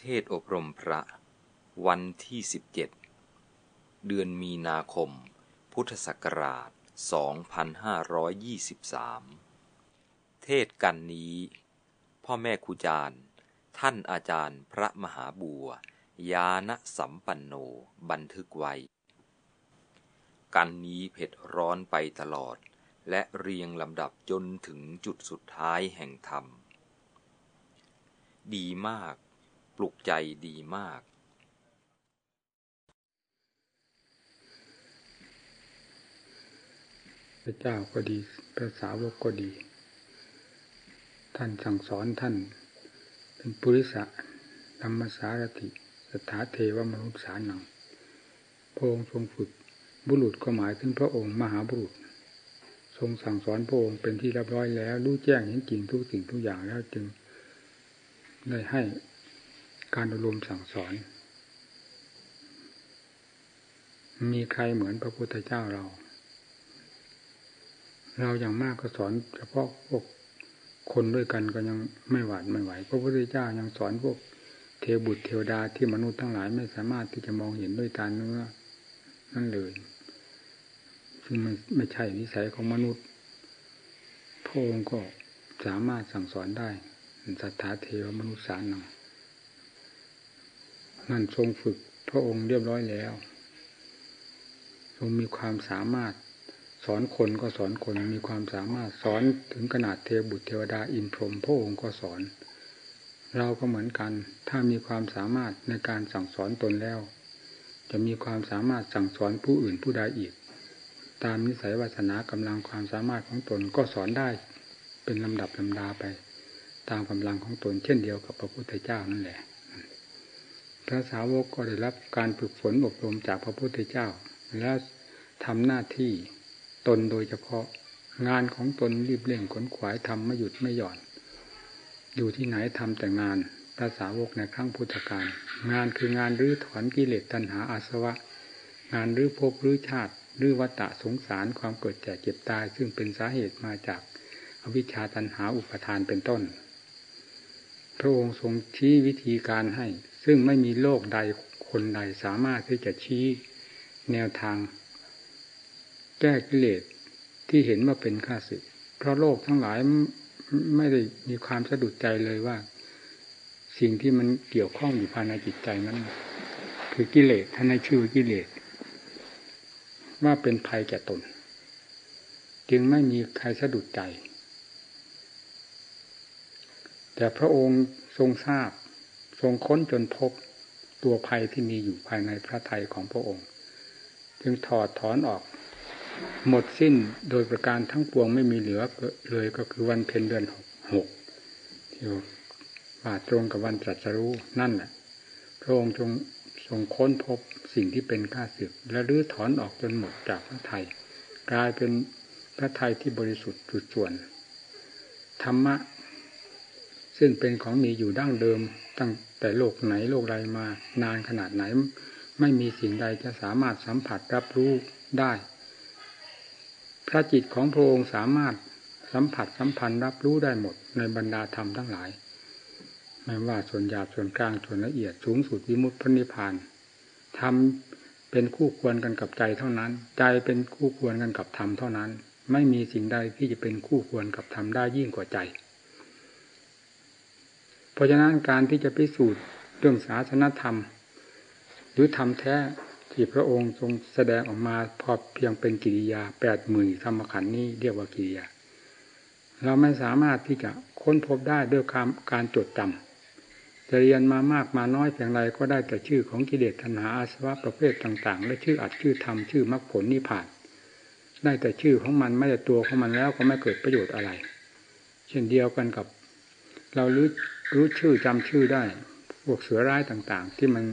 เทศอบรมพระ วันที่ 17 เดือนมีนาคม พุทธศักราช 2523 เทศกันนี้ พ่อแม่ครูจารย์ ท่านอาจารย์พระมหาบัวยานสัมปันโนบันทึกไว้ กันนี้เผ็ดร้อนไปตลอด และเรียงลำดับจนถึงจุดสุดท้ายแห่งธรรม ดีมาก ลุกใจดีมาก พระเจ้าก็ดีพระสาวกก็ดี ท่านสั่งสอนท่าน เป็นปุริสะธรรมสารติ สถาเทวมนุษย์สานังพระองค์ทรงฝึกบุรุษก็หมายถึงพระองค์มหาบุรุษ ทรงสั่งสอนพระองค์เป็นที่เรียบร้อยแล้วรู้แจ้งเห็นจริงทุกสิ่งทุกอย่างแล้วจึงได้ให้ การอบรมสั่งสอน มีใครเหมือนพระพุทธเจ้าเรา เราอย่างมากก็สอนเฉพาะพวกคนด้วยกันก็ยังไม่หวาดไม่ไหวพระพุทธเจ้ายังสอนพวกเทวบุตรเทวดาที่มนุษย์ทั้งหลายไม่สามารถที่จะมองเห็นด้วยตาเนื้อนั่นเลยซึ่งไม่ไม่ใช่นิสัยของมนุษย์พระองค์ก็สามารถสั่งสอนได้สัทธาเทวมนุษย์สารนัง นั่นทรงฝึกพระองค์เรียบร้อยแล้ว ทรงมีความสามารถสอนคนก็สอนคนมีความสามารถสอนถึงขนาดเทวบุตรเทวดาอินพรหมพระองค์ก็สอน เราก็เหมือนกัน ถ้ามีความสามารถในการสั่งสอนตนแล้ว จะมีความสามารถสั่งสอนผู้อื่นผู้ใดอีก ตามนิสัยวาสนากำลังความสามารถของตนก็สอนได้ เป็นลำดับลำดาไป ตามกำลังของตนเช่นเดียวกับพระพุทธเจ้านั่นแหละ ระสาวกก็ได้รับการฝึกฝนอบรมจากพระพุทธเจ้า และทำหน้าที่ตนโดยเฉพาะงานของตนรีบเร่งขนขวายทำไม่หยุดไม่หย่อน อยู่ที่ไหนทำแต่งานพระสาวกในครั้งพุทธกาลงานคืองานรื้อถอนกิเลสตัณหาอาสวะ งานรื้อภพรื้อชาติรื้อวัฏฏะสงสารความเกิดแก่เจ็บตายซึ่งเป็นสาเหตุมาจากอวิชชาตัณหาอุปทานเป็นต้น พระองค์ทรงชี้วิธีการให้ ซึ่งไม่มีโลกใดคนใดสามารถที่จะชี้แนวทาง แก้กิเลสที่เห็นว่าเป็นข้าศึก เพราะโลกทั้งหลายไม่ได้มีความสะดุดใจเลยว่า สิ่งที่มันเกี่ยวข้องอยู่ภายในจิตใจนั้น คือกิเลสท่านในชื่อกิเลสว่าเป็นภัยแก่ตน จึงไม่มีใครสะดุดใจ แต่พระองค์ทรงทราบ ทรงค้นจนพบตัวภัยที่มีอยู่ภายในพระทัยของพระองค์ จึงถอดถอนออก หมดสิ้นโดยประการทั้งปวงไม่มีเหลือเลยก็คือวันเพ็ญเดือนหกที่ว่าตรงกับวันตรัสรู้นั่นแหละพระองค์ทรงทรงค้นพบสิ่งที่เป็นข้าศึกและรื้อถอนออกจนหมดจากพระไทยกลายเป็นพระไทยที่บริสุทธิ์จุดส่วน ธรรมะ ซึ่งเป็นของมีอยู่ดั้งเดิมตั้ง แต่โลกไหนโลกใดมานานขนาดไหน ไม่มีสิ่งใดจะสามารถสัมผัสรับรู้ได้ พระจิตของพระองค์สามารถสัมผัสสัมพันธ์รับรู้ได้หมดในบรรดาธรรมทั้งหลาย ไม่ว่าส่วนหยาบส่วนกลางส่วนละเอียดสูงสุดวิมุตติพระนิพพานธรรมเป็นคู่ควรกันกับใจเท่านั้น ใจเป็นคู่ควรกันกับธรรมเท่านั้น ไม่มีสิ่งใดที่จะเป็นคู่ควรกับธรรมได้ยิ่งกว่าใจ ราะฉะนั้นการที่จะพิสูจน์เรื่องศาสนธรรม หรือธรรมแท้ที่พระองค์ทรงแสดงออกมาพอเพียงเป็นกิริยาแปดหมื่นธรรมขันธ์นี้เรียกว่ากิริยา เราไม่สามารถที่จะค้นพบได้ด้วยการการจดจำจะเรียนมามากมาน้อยเพียงไรก็ได้แต่ชื่อของกิเลสตัณหาอาสวะประเภทต่าง ๆ และชื่ออัดชื่อธรรมชื่อมรรคผลนิพพาน ได้แต่ชื่อของมันไม่แต่ตัวของมันแล้วก็ไม่เกิดประโยชน์อะไร เช่นเดียวกันกับ เรารู้รู้ชื่อจำชื่อได้ พวกเสือร้ายต่าง ๆ ที่มัน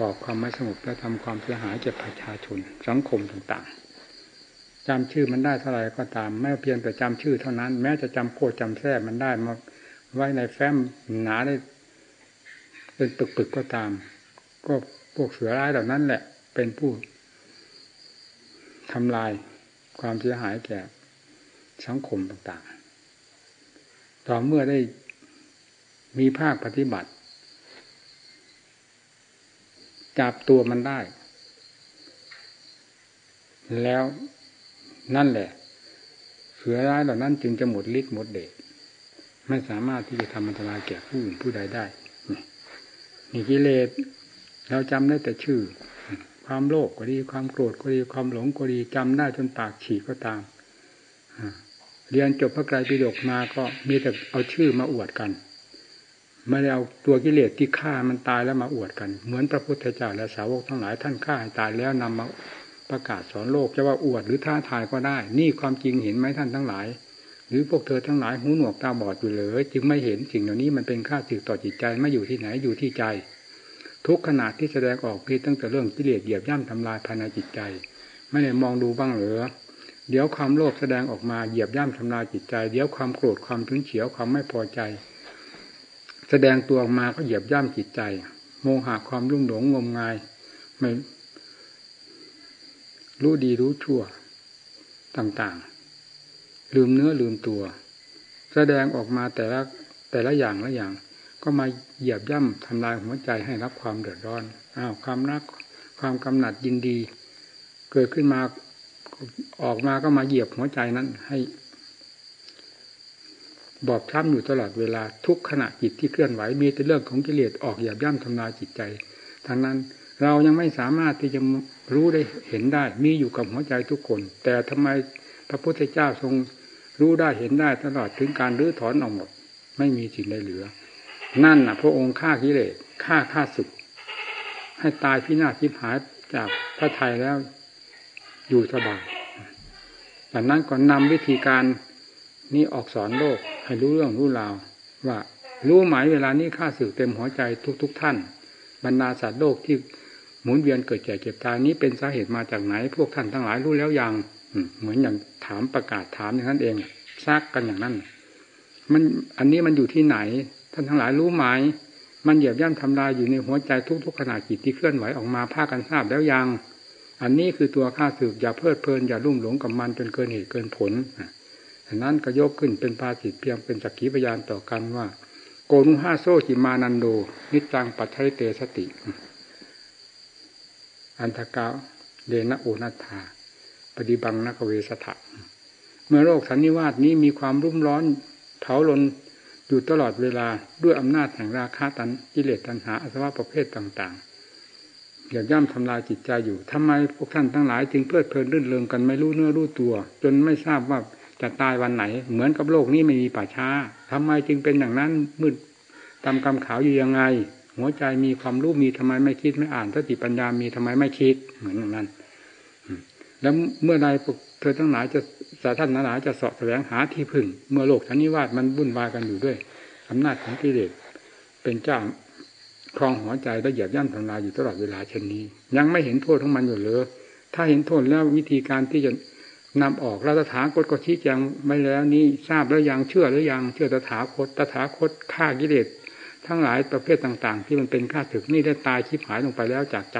ก่อความไม่สงบและทำความเสียหายแก่ประชาชนสังคมต่างๆจำชื่อมันได้เท่าไหร่ก็ตามแม้เพียงแต่จำชื่อเท่านั้น แม้จะจำโคดจำแท้มันได้มาไว้ในแฟ้มหนาได้เป็นปึกๆก็ตาม ก็พวกเสือร้ายเหล่านั้นแหละ เป็นผู้ทำลายความเสียหายแก่สังคมต่างๆ ต่อเมื่อได้มีภาคปฏิบัติ จับตัวมันได้ แล้วนั่นแหละ เสือร้ายเหล่านั้นจึงจะหมดฤทธิ์หมดเดชไม่สามารถที่จะทำอันตรายแก่ผู้อื่นผู้ใดได้นี่กิเลสเราจำได้แต่ชื่อ ความโลภก็ดีความโกรธก็ดีความหลงก็ดีจำได้จนปากฉีกก็ตาม เรียนจบพระไตรปิฎกมาก็มีแต่เอาชื่อมาอวดกันไม่ได้เอาตัวกิเลสที่ฆ่ามันตายแล้วมาอวดกัน เหมือนพระพุทธเจ้าและสาวกทั้งหลายท่านฆ่าให้ตายแล้วนำมาประกาศสอนโลกจะว่าอวดหรือท้าทายก็ได้ นี่ความจริงเห็นไหมท่านทั้งหลาย หรือพวกเธอทั้งหลายหูหนวกตาบอดอยู่เลยจึงไม่เห็นสิ่งเหล่านี้มันเป็นค่าสึกต่อจิตใจไม่อยู่ที่ไหนอยู่ที่ใจ ทุกขนาดที่แสดงออกพีตั้งแต่เรื่องกิเลสเหยียบย่ำทำลายภายในจิตใจ ไม่ได้มองดูบ้างเหรือ เดี๋ยวความโลภแสดงออกมาเหยียบย่ำทำลายจิตใจ เดี๋ยวความโกรธความทุนเฉียวความไม่พอใจ แสดงตัวออกมาก็เหยียบย่ำจิตใจ โมหะความรุ่มหลงงมงายไม่รู้ดีรู้ชั่วต่างๆ ลืมเนื้อลืมตัว แสดงออกมาแต่ละแต่ละอย่างละอย่าง ก็มาเหยียบย่ำทำลายหัวใจให้รับความเดือดร้อนอ้าวความรักความกำหนัดยินดี เกิดขึ้นมา ออกมาก็มาเหยียบหัวใจนั้น ให้ บอบช้ำอยู่ตลอดเวลาทุกขณะจิตที่เคลื่อนไหวมีแต่เรื่องของกิเลสออกหยาบย่ำทำลายจิตใจทางนั้นเรายังไม่สามารถที่จะรู้ได้เห็นได้ มีอยู่กับหัวใจทุกคน แต่ทำไมพระพุทธเจ้าทรงรู้ได้เห็นได้ตลอดถึงการรื้อถอนออกหมด ไม่มีสิ่งใดเหลือ นั่นนะพระองค์ฆ่ากิเลสฆ่าฆ่าศึก ให้ตายพินาศทิพหายจากพระไทยแล้ว อยู่สบายจากนั้นก็นำวิธีการนี้ออกสอนโลกให้รู้เรื่องรู้ราวว่ารู้หมายเวลานี้ข้าศึกเต็มหัวใจทุกๆทท่าน บรรดาสัตว์โลกที่หมุนเวียนเกิดแก่เจ็บตายนี้เป็นสาเหตุมาจากไหน พวกท่านทั้งหลายรู้แล้วยังเหมือนอย่างถามประกาศถามอย่างนั้นเองซักกันอย่างนั้น มันอันนี้มันอยู่ที่ไหน ท่านทั้งหลายรู้ไหมมันเหยียบย่ำทำลายอยู่ในหัวใจทุกๆขณะจิตที่เคลื่อนไหวออกมาภาคกันทราบแล้วยัง อันนี้คือตัวข้าศึกอย่าเพลิดเพลินอย่าลุ่มหลงกับมันจนเกินเหตุเกินผลอันนั้นก็ยกขึ้นเป็นภาสิทเพียงเป็นสักขีพยานต่อกันว่า โกนุห้าโซจิมานันโด นิจังปัจไทเตสติ อันทกาเดนะโอนัธาปฏิบังนักเวสถะเมื่อโลกสันนิวาสนี้มีความรุ่มร้อนเผาลนอยู่ตลอดเวลาด้วยอำนาจแห่งราคะตันกิเลสตัณหาอสวะประเภทต่าง อย่าย่ำทำลายจิตใจอยู่ทำไมพวกท่านทั้งหลายจึงเพลิดเพลินรื่นเริงกันไม่รู้เนื้อรู้ตัว จนไม่ทราบว่าจะตายวันไหน เหมือนกับโลกนี้ไม่มีป่าช้าทำไมจึงเป็นอย่างนั้นมืดตามกำขาวอยู่ยังไง หัวใจมีความรู้มีทำไมไม่คิดไม่อ่านสติปัญญามีทำไมไม่คิดเหมือนอย่างนั้น แล้วเมื่อใดพวกเธอทั้งหลายจะสาท่านทั้งหลายจะสอบแสวงหาที่พึ่ง เมื่อโลกทันนิวาสมันวุ่นวายกันอยู่ด้วยอำนาจของกิเลสเป็นเจ้า คลองหัวใจและเหยียบย่ำทำลายอยู่ตลอดเวลาเช่นนี้ ยังไม่เห็นโทษของมันอยู่เลยถ้าเห็นโทษแล้ววิธีการที่จะนำออกเราตถาคตก็ชี้แจงไม่แล้วนี้ทราบแล้วยังเชื่อหรือยังเชื่อตถาคตตถาคตฆ่ากิเลสทั้งหลายประเภทต่าง ๆ ที่มันเป็นข้าศึกนี่ได้ตายชิบหายลงไปแล้วจากใจ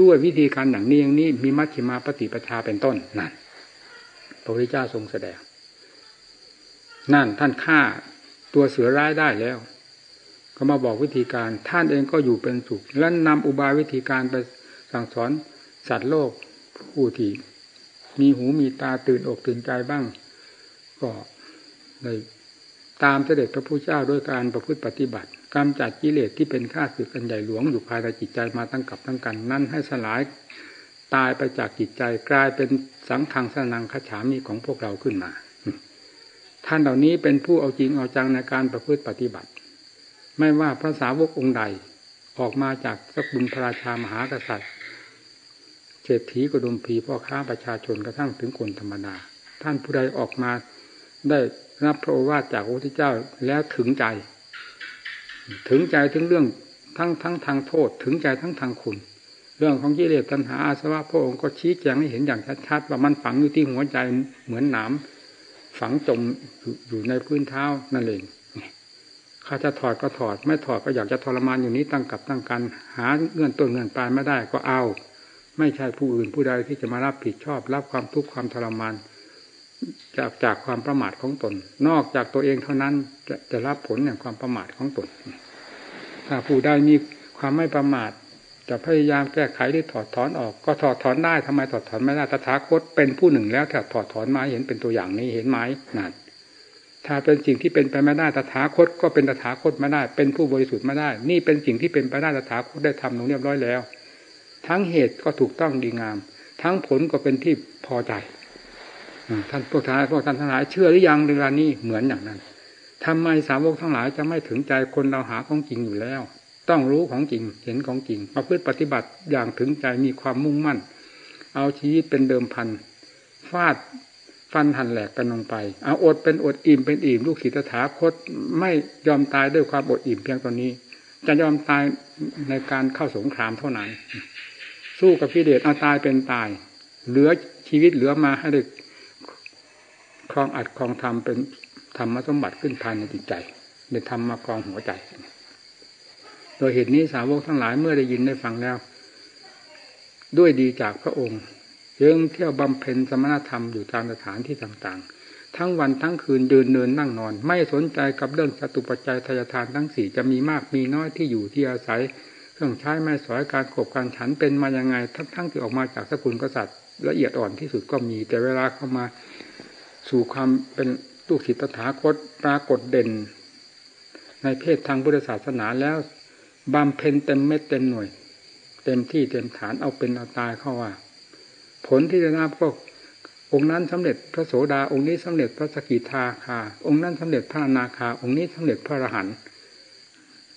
ด้วยวิธีการอย่างนี้อย่างนี้มีมัชฌิมาปฏิปทาเป็นต้นนั่นพระพุทธเจ้าทรงแสดง นั่นท่านฆ่าตัวเสือร้ายได้แล้ว ก็มาบอกวิธีการ ท่านเองก็อยู่เป็นสุข และนำอุบายวิธีการไปสั่งสอนสัตว์โลกผู้ที่มีหูมีตาตื่นอกตื่นใจบ้าง ก็เลยตามเสด็จพระพุทธเจ้าด้วยการประพฤติปฏิบัติกำจัดกิเลสที่เป็นข้าศึกอันใหญ่หลวงอยู่ภายในจิตใจมาตั้งกับตั้งกันนั่นให้สลายตายไปจากจิตใจกลายเป็นสังขังสนังขฉามีของพวกเราขึ้นมา ท่านเหล่านี้เป็นผู้เอาจริงเอาจังในการประพฤติปฏิบัติ ไม่ว่าพระสาวกองค์ใดออกมาจากสกุลพระราชามหากษัตริย์เศรษฐีกระดุมพีพ่อค้าประชาชนกระทั่งถึงคนธรรมดา ท่านผู้ใดออกมาได้รับพระโอวาทจากพระพุทธเจ้าแล้วถึงใจ ถึงใจถึงเรื่องทั้งทั้งทางโทษถึงใจทั้งทางคุณ เรื่องของกิเลสตัณหาอาสวะพระองค์ก็ชี้แจงให้เห็นอย่างชัดๆว่ามันฝังอยู่ที่หัวใจเหมือนหนามฝังจมอยู่ในพื้นเท้านั่นเอง ข้าจะถอดก็ถอด ไม่ถอดก็อยากจะทรมานอยู่นี้ตั้งกับตั้งกัน หาเงื่อนต้นเงื่อนปลายไม่ได้ก็เอา ไม่ใช่ผู้อื่นผู้ใดที่จะมารับผิดชอบ รับความทุกข์ความทรมาน จากจากความประมาทของตน นอกจากตัวเองเท่านั้นจะจะรับผลอย่างความประมาทของตนถ้าผู้ใดมีความไม่ประมาทจะพยายามแก้ไขหรือถอดถอนออก ก็ถอดถอนได้ทำไมถอดถอนไม่ได้ตถาคตเป็นผู้หนึ่งแล้วถ้าถอดถอนมาเห็นเป็นตัวอย่างนี้เห็นไหมนั่น ถ้าเป็นสิ่งที่เป็นไปไม่ได้ตถาคตก็เป็นตถาคตไม่ได้ เป็นผู้บริสุทธิ์ไม่ได้ นี่เป็นสิ่งที่เป็นไปได้ตถาคตได้ทำลงเรียบร้อยแล้ว ทั้งเหตุก็ถูกต้องดีงาม ทั้งผลก็เป็นที่พอใจท่านพวกท่านพวกท่านทั้งหลายเชื่อหรือยังเรื่องนี้เหมือนอย่างนั้นทำไมสาวกทั้งหลายจะไม่ถึงใจคนเราหาของจริงอยู่แล้ว ต้องรู้ของจริงเห็นของจริงมาพื่อปฏิบัติอย่างถึงใจมีความมุ่งมั่น เอาชีวิตเป็นเดิมพันฟาด ฟันหันแหลกกันลงไป เอาอดเป็นอดอิ่มเป็นอิ่มลูกศิษย์ถาคตไม่ยอมตายด้วยความอดอิ่มเพียงตอนนี้ จะยอมตายในการเข้าสงครามเท่านั้น สู้กับพิเดชเอาตายเป็นตาย เหลือชีวิตเหลือมาให้ได้ครองอัดครองทำเป็นธรรมสมบัติขึ้นภายในจิตใจได้ทำมากองหัวใจ โดยเหตุนี้สาวกทั้งหลายเมื่อได้ยินได้ฟังแล้ว ด้วยดีจากพระองค์ ยังเที่ยวบำเพ็ญสมณธรรมอยู่ตามสถานที่ต่างๆ ทั้งวันทั้งคืนเดินเนินนั่งนอน ไม่สนใจกับเรื่องสตุปัจจัยทายทานทั้งสี่จะมีมากมีน้อยที่อยู่ที่อาศัย เครื่องใช้ไม่สอยการกบการฉันเป็นมายังไง ทั้งๆที่ออกมาจากสกุลกษัตริย์ละเอียดอ่อนที่สุดก็มี แต่เวลาเข้ามาสู่ความเป็นลูกศิษย์ตถาคตปรากฏเด่น ในเพศทางพุทธศาสนาแล้วบำเพ็ญเต็มเม็ดเต็มหน่วย เต็มที่เต็มฐานเอาเป็นเอาตายเข้าว่า ผลที่จะนับก็องค์นั้นสำเร็จพระโสดาองค์นี้สำเร็จพระสกิทาคา องค์นั้นสำเร็จพระนาคา องค์นี้สำเร็จพระอรหันต์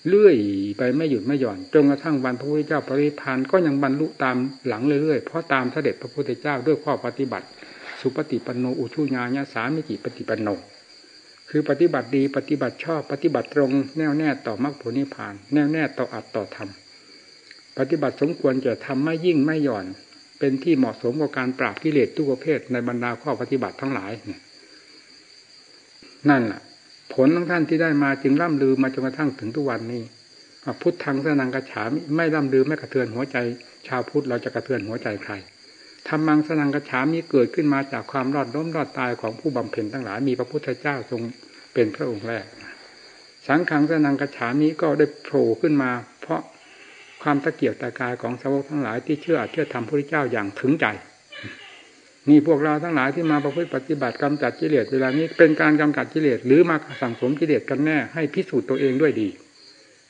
เลื่อยไปไม่หยุดไม่หย่อนจนกระทั่งวันพระพุทธเจ้าปริพานก็ยังบรรลุตามหลังเรื่อยๆเพราะตามเสด็จพระพุทธเจ้าด้วยข้อปฏิบัติ สุปฏิปันโนอุชุญาญาสามิจิปฏิปันโน คือปฏิบัติดีปฏิบัติชอบปฏิบัติตรงแน่วแน่ต่อมรรคผลนิพพาน แน่วแน่ต่ออัตต่อธรรมปฏิบัติสมควรจะทำไม่ยิ่งไม่หย่อน เป็นที่เหมาะสมกับการปราบกิเลสทุกประเภทในบรรดาข้อปฏิบัติทั้งหลายเนี่ยนั่นแหละผลของท่านที่ได้มาจึงร่ำลือมาจนกระทั่งถึงทุกวันนี้พุทธังสนังกระฉามไม่ร่ำลือไม่กระเทือนหัวใจ ชาวพุทธเราจะกระเทือนหัวใจใครธรรมังสนังกระฉามีเกิดขึ้นมาจากความรอดล้มรอดตายของผู้บำเพ็ญทั้งหลายมีพระพุทธเจ้าทรงเป็นพระองค์แรก สังขังสนังกระฉามีก็ได้โผล่ขึ้นมา ความตะเกียบตะกายของสาวกทั้งหลายที่เชื่อเชื่อธรรมพระเจ้าอย่างถึงใจนี่พวกเราทั้งหลายที่มาประพฤติปฏิบัติกำจัดกิเลสเวลานี้เป็นการกำจัดกิเลสหรือมาสั่งสมกิเลสกันแน่ให้พิสูจน์ตัวเองด้วยดี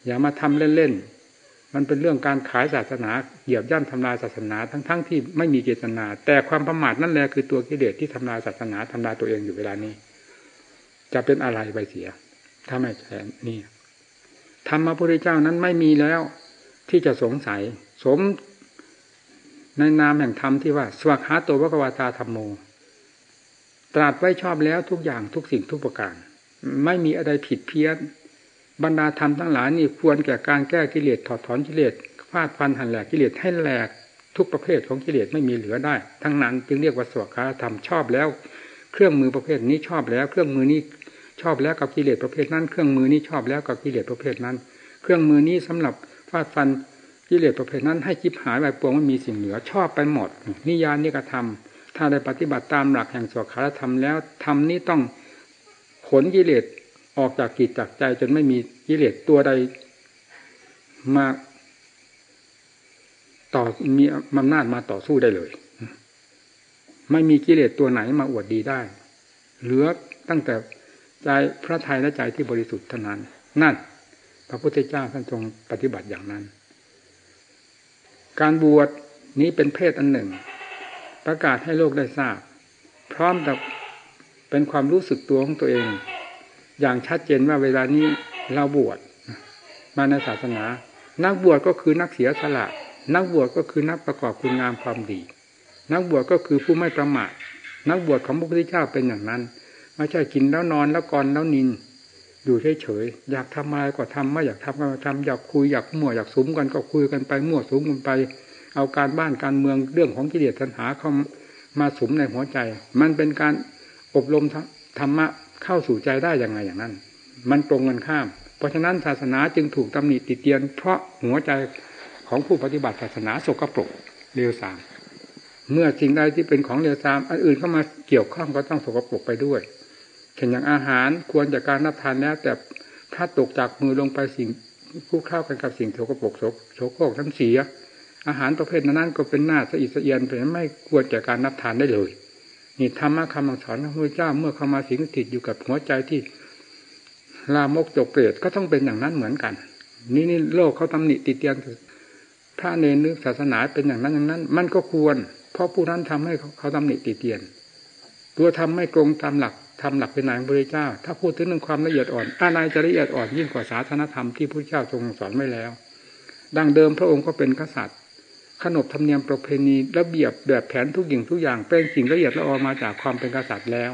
อย่ามาทำเล่นๆมันเป็นเรื่องการขายศาสนาเหยียบย่ำทำลายศาสนาทั้งๆทที่ไม่มีเจตนา แต่ความประมาทนั่นแหละคือตัวกิเลสที่ทำลายศาสนาทำลายตัวเองอยู่เวลานี้ จะเป็นอะไรไปเสียถ้าไม่ใช่นี่ธรรมพระพุทธเจ้านั้นไม่มีแล้ว ที่จะสงสัย สมในนามแห่งธรรมที่ว่า สวัสดิ์ตัววกวาตาธรรมโม ตรัสไว้ชอบแล้วทุกอย่างทุกสิ่งทุกประการ ไม่มีอะไรผิดเพี้ยน บรรดาธรรมทั้งหลายนี่ควรแก่การแก้กิเลสถอดถอนกิเลสฟาดฟันหันแหลกกิเลสให้แหลกทุกประเภทของกิเลสไม่มีเหลือได้ ทั้งนั้นจึงเรียกว่าสวขาธรรมชอบแล้ว เครื่องมือประเภทนี้ชอบแล้ว เครื่องมือนี้ชอบแล้วกับกิเลสประเภทนั้น เครื่องมือนี้ชอบแล้วกับกิเลสประเภทนั้น เครื่องมือนี้สำหรับ ฟาดฟันกิเลสประเภทนั้นให้จิบหายไปปวงไม่มีสิ่งเหลือชอบไปหมด นิยานนิกระทำถ้าได้ปฏิบัติตามหลักแห่งสวขาธรรมแล้วธรรมนี้ต้องขนกิเลสออกจากกิจจากใจ จนไม่มีกิเลสตัวใดมาต่อมีอำนาจมาต่อสู้ได้เลย ไม่มีกิเลสตัวไหนมาอวดดีได้ เหลือตั้งแต่ใจพระทัยและใจที่บริสุทธิ์เท่านั้น นั่น พระพุทธเจ้าท่านทรงปฏิบัติอย่างนั้น การบวชนี้เป็นเพศอันหนึ่ง ประกาศให้โลกได้ทราบ พร้อมกับเป็นความรู้สึกตัวของตัวเอง อย่างชัดเจนว่าเวลานี้เราบวชมาในศาสนา นักบวชก็คือนักเสียสละ นักบวชก็คือนักประกอบคุณงามความดี นักบวชก็คือผู้ไม่ประมาทนักบวชของพระพุทธเจ้าเป็นอย่างนั้น ไม่ใช่กินแล้วนอนแล้วกรแล้วนิน อยู่เฉยๆอยากทำอะไรก็ทำไม่อยากทำก็ทำอยากคุยอยากมั่วอยากสุมกันก็คุยกันไปมั่วสุมกันไป เอาการบ้านการเมืองเรื่องของกิเลสตัณหาเข้ามาสุมในหัวใจ มันเป็นการอบรมธรรมะเข้าสู่ใจได้ยังไงอย่างนั้น มันตรงกันข้าม เพราะฉะนั้นศาสนาจึงถูกตำหนิติเตียน เพราะหัวใจของผู้ปฏิบัติศาสนาสกปรกเร็วสามเมื่อสิ่งใดที่เป็นของเร็วสามอันอื่นเข้ามาเกี่ยวข้องก็ต้องสกปรกไปด้วย เช่นอย่างอาหารควรจากการรับทานแล้วแต่ถ้าตกจากมือลงไปสิ่งคู่เข้ากันกับสิ่งสกปรกโสโครกทั้งเสีย อาหารประเภทนั้นก็เป็นหน้าสะอิดสะเอียนเป็นไม่ควรแก่การนับทานได้เลย นี่ธรรมะคำสอนของพระเจ้าเมื่อเข้ามาสิงติดอยู่กับหัวใจที่ลามกจกเปรตก็ต้องเป็นอย่างนั้นเหมือนกัน นี่นี่โลกเขาตำหนิติเตียนพระเนรนึกศาสนาเป็นอย่างนั้นอย่างนั้น มันก็ควร เพราะผู้นั้นทำให้เขาตำหนิติเตียน ตัวทำไม่ตรงตามหลัก ทำหลักเป็นนายพระเจ้า ถ้าพูดถึงเรื่องความละเอียดอ่อนอะไรจะละเอียดอ่อนยิ่งกว่าศาสนธรรมที่พระเจ้าทรงสอนไว้แล้ว ดังเดิมพระองค์ก็เป็นกษัตริย์ ขนบธรรมเนียมประเพณีระเบียบแบบแผนทุกอย่างทุกอย่างเป็นสิ่งละเอียดละออมาจากความเป็นกษัตริย์แล้ว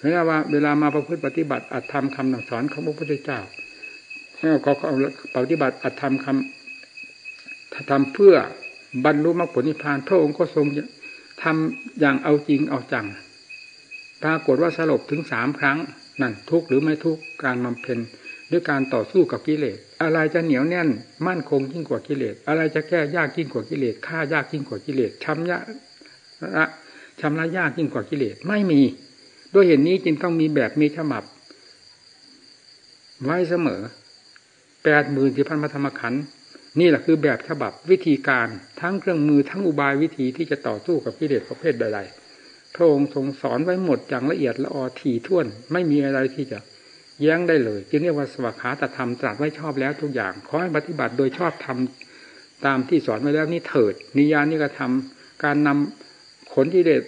เวลาว่าเวลามาประพฤติปฏิบัติอัตธรรมคำสอนของพระพุทธเจ้าเขาเขาปฏิบัติอัตธรรมคำทำเพื่อบรรลุมรรคผลนิพพาน พระองค์ก็ทรงทำอย่างเอาจริงเอาจัง ปรากฏว่าสลบถึงสามครั้ง นั่นทุกหรือไม่ทุกการบำเพ็ญด้วยการต่อสู้กับกิเลส อะไรจะเหนียวแน่น มั่นคงยิ่งกว่ากิเลส อะไรจะแก้ยากยิ่งกว่ากิเลสฆ่ายากยิ่งกว่ากิเลสชำระชำระยากยิ่งกว่ากิเลสไม่มี ด้วยเหตุนนี้จึงต้องมีแบบมีฉบับ ไว้เสมอแปดหมื่นสี่พันพระธรรมขันธ์นี่แหละคือแบบฉบับวิธีการทั้งเครื่องมือทั้งอุบายวิธีที่จะต่อสู้กับกิเลสประเภทใดๆ พระองค์ทรงสอนไว้หมดอย่างละเอียดละออถี่ถ้วน ไม่มีอะไรที่จะแย้งได้เลยจึงเรียกว่าสวัสดิขาตธรรมตรัสไว้ชอบแล้วทุกอย่างขอให้ปฏิบัติโดยชอบทำตามที่สอนไว้แล้วนี่เถิด นิยานิกระทำการนำขนที่เดช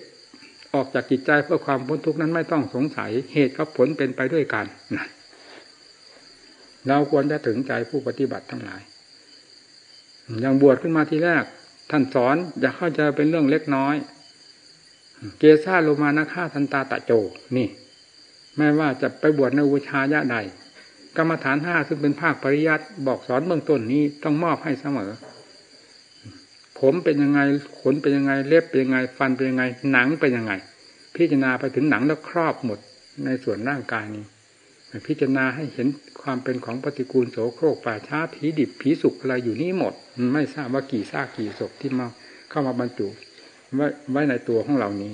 ออกจากจิตใจเพื่อความพ้นทุกข์นั้นไม่ต้องสงสัยเหตุกับผลเป็นไปด้วยกันนะเราควรจะถึงใจผู้ปฏิบัติทั้งหลาย อย่างบวชขึ้นมาทีแรก ท่านสอนอย่าเข้าใจเป็นเรื่องเล็กน้อย เกซาโลมานาค่าทันตาตะโจ นี่ ไม่ว่าจะไปบวชในอุชายะใด กรรมฐานห้าซึ่งเป็นภาคปริยัติบอกสอนเบื้องต้นนี้ต้องมอบให้เสมอ ผมเป็นยังไงขนเป็นยังไงเล็บเป็นยังไง ฟันเป็นยังไง หนังเป็นยังไง พิจารณาไปถึงหนังแล้วครอบหมดในส่วนร่างกายนี้ พิจารณาให้เห็นความเป็นของปฏิกูลโสโครกป่าช้าผีดิบผีสุกอะไรอยู่นี่หมด ไม่ทราบว่ากี่ซากกี่ศพที่มาเข้ามาบรรจุ ไว้ไว้ในตัวของเรานี้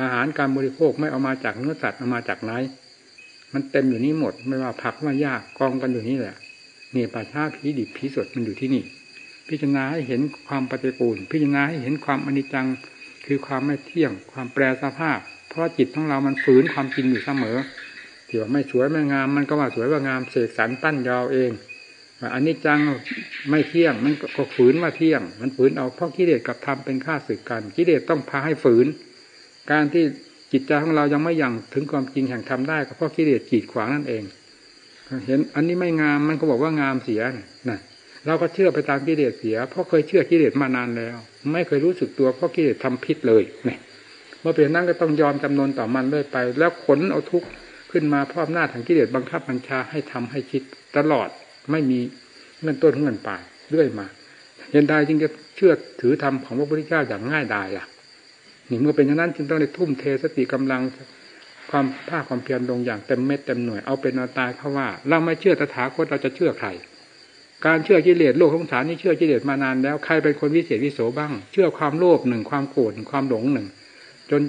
อาหารการบริโภคไม่เอามาจากเนื้อสัตว์เอามาจากไหนมันเต็มอยู่นี้หมด ไม่ว่าผักว่ายากกองกันอยู่นี่แหละเนี่ยป่าช้าผีดิบผีสดมันอยู่ที่นี่ พิจารณาให้เห็นความปฏิกูล พิจารณาให้เห็นความอนิจจังคือความไม่เที่ยง ความแปรสภาพ เพราะจิตของเรามันฝืนความจริงอยู่เสมอที่ว่าไม่สวยไม่งาม มันก็ว่าสวยว่างามเสกสรรปั้นยาวเอง อันนี้จังไม่เที่ยง มันก็ฝืนว่าเที่ยง มันฝืนเอาเพราะกิเลสกับธรรมเป็นข้าศึกกันกิเลสต้องพาให้ฝืน การที่จิตใจของเรายังไม่ยังถึงความจริงแห่งธรรมได้ก็เพราะกิเลสกีดขวางนั่นเอง เห็นอันนี้ไม่งามมันก็บอกว่างามเสียนะเราก็เชื่อไปตามกิเลสเสีย เพราะเคยเชื่อกิเลสมานานแล้ว ไม่เคยรู้สึกตัวเพราะกิเลสทำพิษเลยเนี่ยเมื่อเป็นนั้นก็ต้องยอมจำนนต่อมันเรื่อยไป แล้วขนเอาทุกข์ขึ้นมาพรอบหน้าทางกิเลสบังคับบัญชาให้ทำให้คิดตลอด ไม่มีเงินต้นเงินปลายเรื่อยมาเห็นได้จึงจะเชื่อถือธรรมของพระพุทธเจ้าอย่างง่ายดายล่ะนี่เมื่อเป็นอย่างนั้นจึงต้องได้ทุ่มเทสติกำลังความภาคความเพียรลงอย่างเต็มเม็ดเต็มหน่วยเอาเป็นเอาตายเพราะว่า เราไม่เชื่อตถาคตเราจะเชื่อใคร การเชื่อกิเลสโลกของสารนี่เชื่อกิเลสมานานแล้วใครเป็นคนวิเศษวิโสบ้าง เชื่อความโลภหนึ่งความโกรธความหลงหนึ่งจน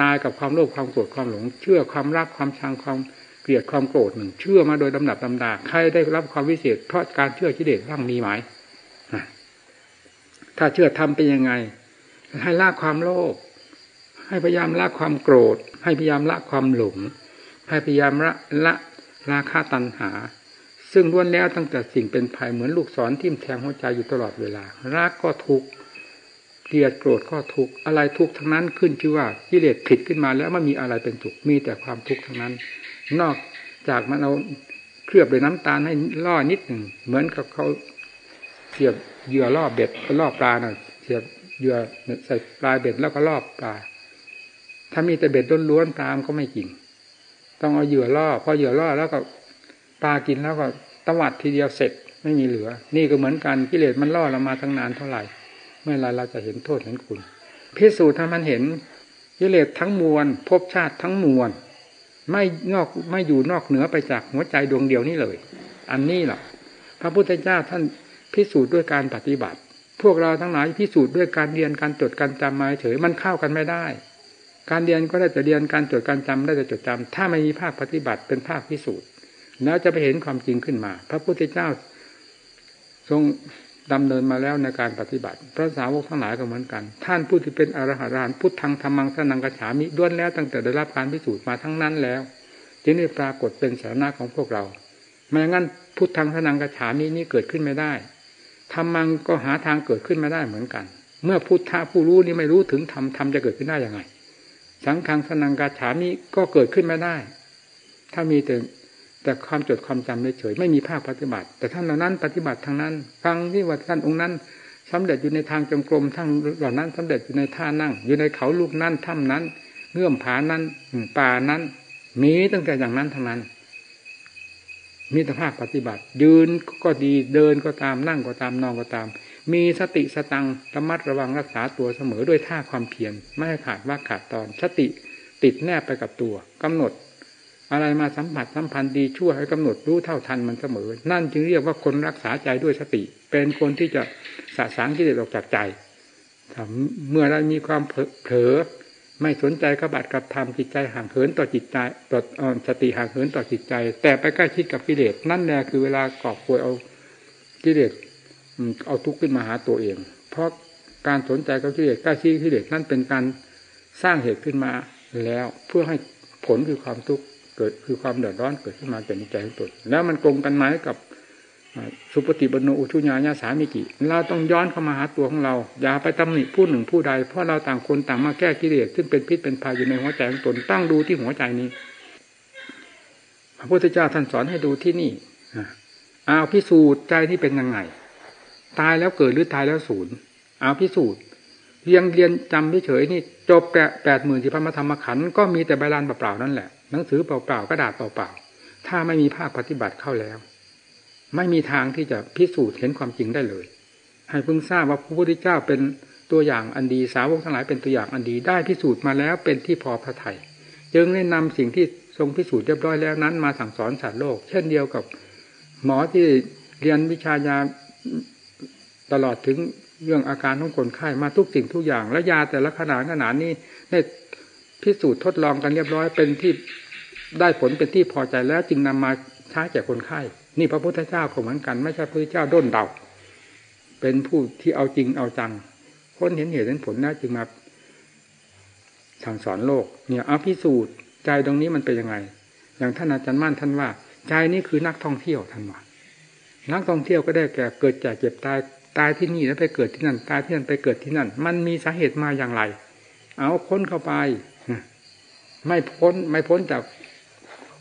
ตายกับความโลภความโกรธความหลง เชื่อความรักความชังความ เกลียดความโกรธหนึ่งเชื่อมาโดยลำดับลำดาใครได้รับความวิเศษเพราะการเชื่อกิเลสบ้างมีไหมถ้าเชื่อทำเป็นยังไง ให้ละความโลภให้พยายามละความโกรธ ให้พยายามละความหลงให้พยายามละละราคาตัณหา ซึ่งล้วนแล้วตั้งแต่สิ่งเป็นภัยเหมือนลูกศรทิ่มแทงหัวใจอยู่ตลอดเวลารักก็ทุกข์เกลียดโกรธก็ทุกข์อะไรทุกข์ทั้งนั้นขึ้นชื่อว่ากิเลสผิดขึ้นมาแล้วไม่มีอะไรเป็นสุขมีแต่ความทุกข์ทั้งนั้น นอกจากมันเอาเคลือบด้วยน้ำตาลให้ล่อนิดหนึ่งเหมือนกับเขาเสียบเหยื่อล่อเบ็ดล่อปลาน่ะเสียบเหยื่อใส่ปลายเบ็ดแล้วก็ล่อปลา ถ้ามีแต่เบ็ดล้วนๆปลามก็ไม่กิน ต้องเอาเหยื่อล่อพอเหยื่อล่อแล้วก็ปลากินแล้วก็ตวัดทีเดียวเสร็จไม่มีเหลือ นี่ก็เหมือนกันกิเลสมันล่อเรามาตั้งนานเท่าไหร่ เมื่อไรเราจะเห็นโทษเห็นคุณพิสูจน์ถ้ามันเห็นกิเลสทั้งมวลภพชาติทั้งมวล ไม่นอกไม่อยู่นอกเหนือไปจากหัวใจดวงเดียวนี้เลย อันนี้หรอพระพุทธเจ้าท่านพิสูจน์ด้วยการปฏิบัติ พวกเราทั้งหลายพิสูจน์ด้วยการเรียนการจดการจำมาเฉยมันเข้ากันไม่ได้ การเรียนก็ได้แต่เรียนการจดการจำได้แต่จดจำถ้าไม่มีภาคปฏิบัติเป็นภาคพิสูจน์แล้วจะไปเห็นความจริงขึ้นมา พระพุทธเจ้าทรง ดำเนินมาแล้วในการปฏิบัติ พระสาวกทั้งหลายก็เหมือนกัน ท่านผู้ที่เป็นอรหันต์พุทธังธรรมังสนังกระฉามิด้วนแล้ว ตั้งแต่ได้รับการพิสูจน์มาทั้งนั้นแล้วจึงได้ปรากฏเป็นสาระของพวกเราไม่งั้นพุทธังสนังกระฉามินี้เกิดขึ้นไม่ได้ธรรมังก็หาทางเกิดขึ้นไม่ได้เหมือนกัน เมื่อพุทธะผู้รู้นี้ไม่รู้ถึงธรรมธรรมจะเกิดขึ้นได้ยังไง สังฆังสนังกระฉามิก็เกิดขึ้นไม่ได้ ถ้ามีแต่ แต่ความจดความจำเฉยไม่มีภาคปฏิบัติ แต่ท่านเหล่านั้นปฏิบัติทางนั้น ฟังที่ว่าท่านองค์นั้นสำเร็จอยู่ในทางจงกรมทั้งเหล่านั้นสำเร็จอยู่ในท่านั่ง อยู่ในเขาลูกนั้นถ้ำนั้นเงื่อมผานั้นป่านั้น มีตั้งแต่อย่างนั้นทั้งนั้น มีแต่ภาคปฏิบัติ ยืนก็ดีเดินก็ตามนั่งก็ตามนอนก็ตาม มีสติสตังระมัดระวังรักษาตัวเสมอด้วยท่าความเพียรไม่ให้ขาดว่าขาดตอนสติติดแนบไปกับตัวกำหนด อะไรมาสัมผัสสัมพันธ์ดีชั่วให้กำหนดรู้เท่าทันมันเสมอ นั่นจึงเรียกว่าคนรักษาใจด้วยสติ เป็นคนที่จะสะสางกิเลสออกจากใจเมื่อเรามีความเผลอไม่สนใจกบัดกับธรรมจิตใจห่างเหินต่อจิตใจต่อสติห่างเหินต่อจิตใจ แต่ไปใกล้ชิดกับกิเลสนั่นแหละคือเวลากอบกวยเอากิเลสเอาทุกข์ขึ้นมาหาตัวเอง เพราะการสนใจกับกิเลสใกล้ชิดกิเลสนั่นเป็นการสร้างเหตุขึ้นมาแล้ว เพื่อให้ผลคือความทุกข์ เกิดคือความเดือดร้อนเกิดขึ้นมาแก่ใจของตนแล้วมันกลงกันไหมกับสุปฏิบโนอุชุญาญาสามิกิเราต้องย้อนเข้ามาหาตัวของเรา อย่าไปตำหนิผู้หนึ่งผู้ใด เพราะเราต่างคนต่างมาแก้กิเลสซึ่งเป็นพิษเป็นภัยอยู่ในหัวใจของตนตั้งดูที่หัวใจนี้ พระพุทธเจ้าท่านสอนให้ดูที่นี่เอาพิสูจน์ใจที่เป็นยังไง ตายแล้วเกิดหรือตายแล้วศูนย์เอาพิสูจน์ เรียงเรียนจำเฉยๆนี่จบแกะแปดหมื่นสี่พันมธรรมขันก็มีแต่ใบลานเปล่าๆนั่นแหละหนังสือเปล่าๆกระดาษเปล่าๆถ้าไม่มีภาคปฏิบัติเข้าแล้ว ไม่มีทางที่จะพิสูจน์เห็นความจริงได้เลย ให้พึงทราบว่าพระพุทธเจ้าเป็นตัวอย่างอันดีสาวกทั้งหลายเป็นตัวอย่างอันดีได้พิสูจน์มาแล้วเป็นที่พอพระทยัยจึงได้นำสิ่งที่ทรงพิสูจน์เรียบร้อยแล้วนั้น มาสั่งสอนสัตว์โลก เช่นเดียวกับหมอที่เรียนวิชายาตลอดถึง เรื่องอาการของคนไข้มาทุกสิ่งทุกอย่าง และยาแต่ละขนาดขนาดนี้ได้พิสูจน์ทดลองกันเรียบร้อยเป็นที่ได้ผลเป็นที่พอใจแล้วจึงนำมาใช้แก่คนไข้นี่พระพุทธเจ้าก็เหมือนกัน ไม่ใช่พระพุทธเจ้าด้นเดาเป็นผู้ที่เอาจริงเอาจังคนเห็นเหตุเห็นผลนะจึงมาสั่งสอนโลก เนี่ยเอาพิสูจน์ใจตรงนี้มันเป็นยังไง อย่างท่านอาจารย์มั่นท่านว่า ใจนี้คือนักท่องเที่ยวท่านว่านักท่องเที่ยวก็ได้แก่เกิดจากเจ็บตาย ตายที่นี่แล้วไปเกิดที่นั่น ตายที่นั่นไปเกิดที่นั่น มันมีสาเหตุมาอย่างไร เอาค้นเข้าไป ไม่พ้นไม่พ้นจาก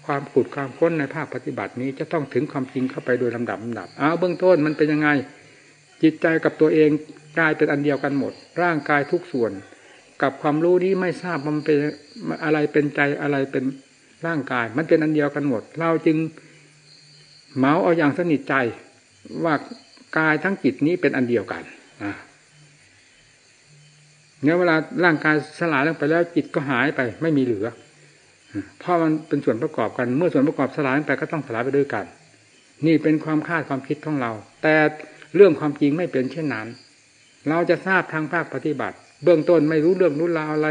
ความขุดความพ้นในภาคปฏิบัตินี้จะต้องถึงความจริงเข้าไปโดยลำดับลำดับเอาเบื้องต้นมันเป็นยังไง จิตใจกับตัวเองกลายเป็นอันเดียวกันหมด ร่างกายทุกส่วน กับความรู้นี้ไม่ทราบมันเป็นอะไรเป็นใจอะไรเป็นร่างกาย มันเป็นอันเดียวกันหมด เราจึงเมาเอาอย่างสนิทใจว่า กายทั้งจิตนี้เป็นอันเดียวกันเนี่ยเวลาร่างกายสลายลงไปแล้วจิตก็หายไป ไม่มีเหลือเพราะมันเป็นส่วนประกอบกันเมื่อส่วนประกอบสลายไปก็ต้องสลายไปด้วยกัน นี่เป็นความคาดความคิดของเรา แต่เรื่องความจริงไม่เป็นเช่นนั้น เราจะทราบทางภาคปฏิบัติ เบื้องต้นไม่รู้เรื่องรู้ราวอะไร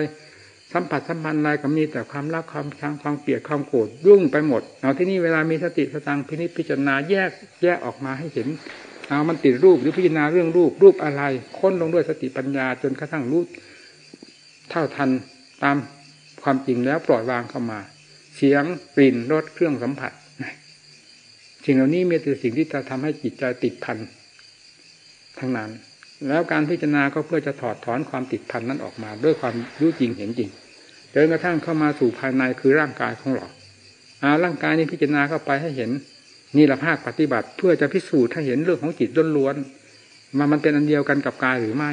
สัมผัสสัมพันธ์อะไรก็มีแต่ความรักความชังความเกลียดความโกรธยุ่งไปหมดเอาที่นี่เวลามีสติสตังพินิจพิจารณาแยกแยกออกมาให้เห็น เอามันติดรูปหรือพิจารณาเรื่องรูปรูปอะไร ค้นลงด้วยสติปัญญาจนกระทั่งรู้เท่าทันตามความจริงแล้วปล่อยวางเข้ามา เสียงกลิ่นรสเครื่องสัมผัสสิ่งเหล่านี้มีแต่สิ่งที่จะทำให้จิตใจติดพันทั้งนั้น แล้วการพิจารณาก็เพื่อจะถอดถอนความติดพันนั้นออกมา ด้วยความรู้จริงเห็นจริงจนกระทั่งเข้ามาสู่ภายในคือร่างกายของเราอาร่างกายนี้พิจารณาเข้าไปให้เห็น นี่ละภาคปฏิบัติเพื่อจะพิสูจน์ถ้าเห็นเรื่องของจิตล้วนๆมามันเป็นอันเดียวกันกับกายหรือไม่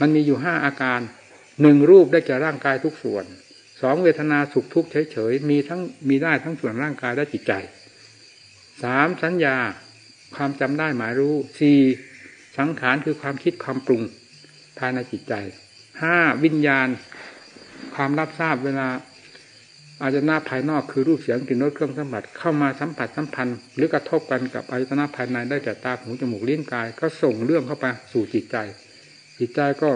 มันมีอยู่ห้าอาการหนึ่งรูปได้แก่ร่างกายทุกส่วนสองเวทนาสุขทุกข์เฉยๆมีทั้งมีได้ทั้งส่วนร่างกายและจิตใจสามสัญญาความจำได้หมายรู้สี่สังขารคือความคิดความปรุงภายในจิตใจห้าวิญญาณ ความรับทราบเวลา อาจจะหน้าภายนอกคือรูปเสียงกลิ่นรสเครื่องสัมผัสเข้ามาสัมผัสสัมพันธ์ หรือกระทบกันกับอายตนะภายในได้แก่ตาหูจมูกลิ้นกาย ก็ส่งเรื่องเข้าไปสู่จิตใจ จิตใจก็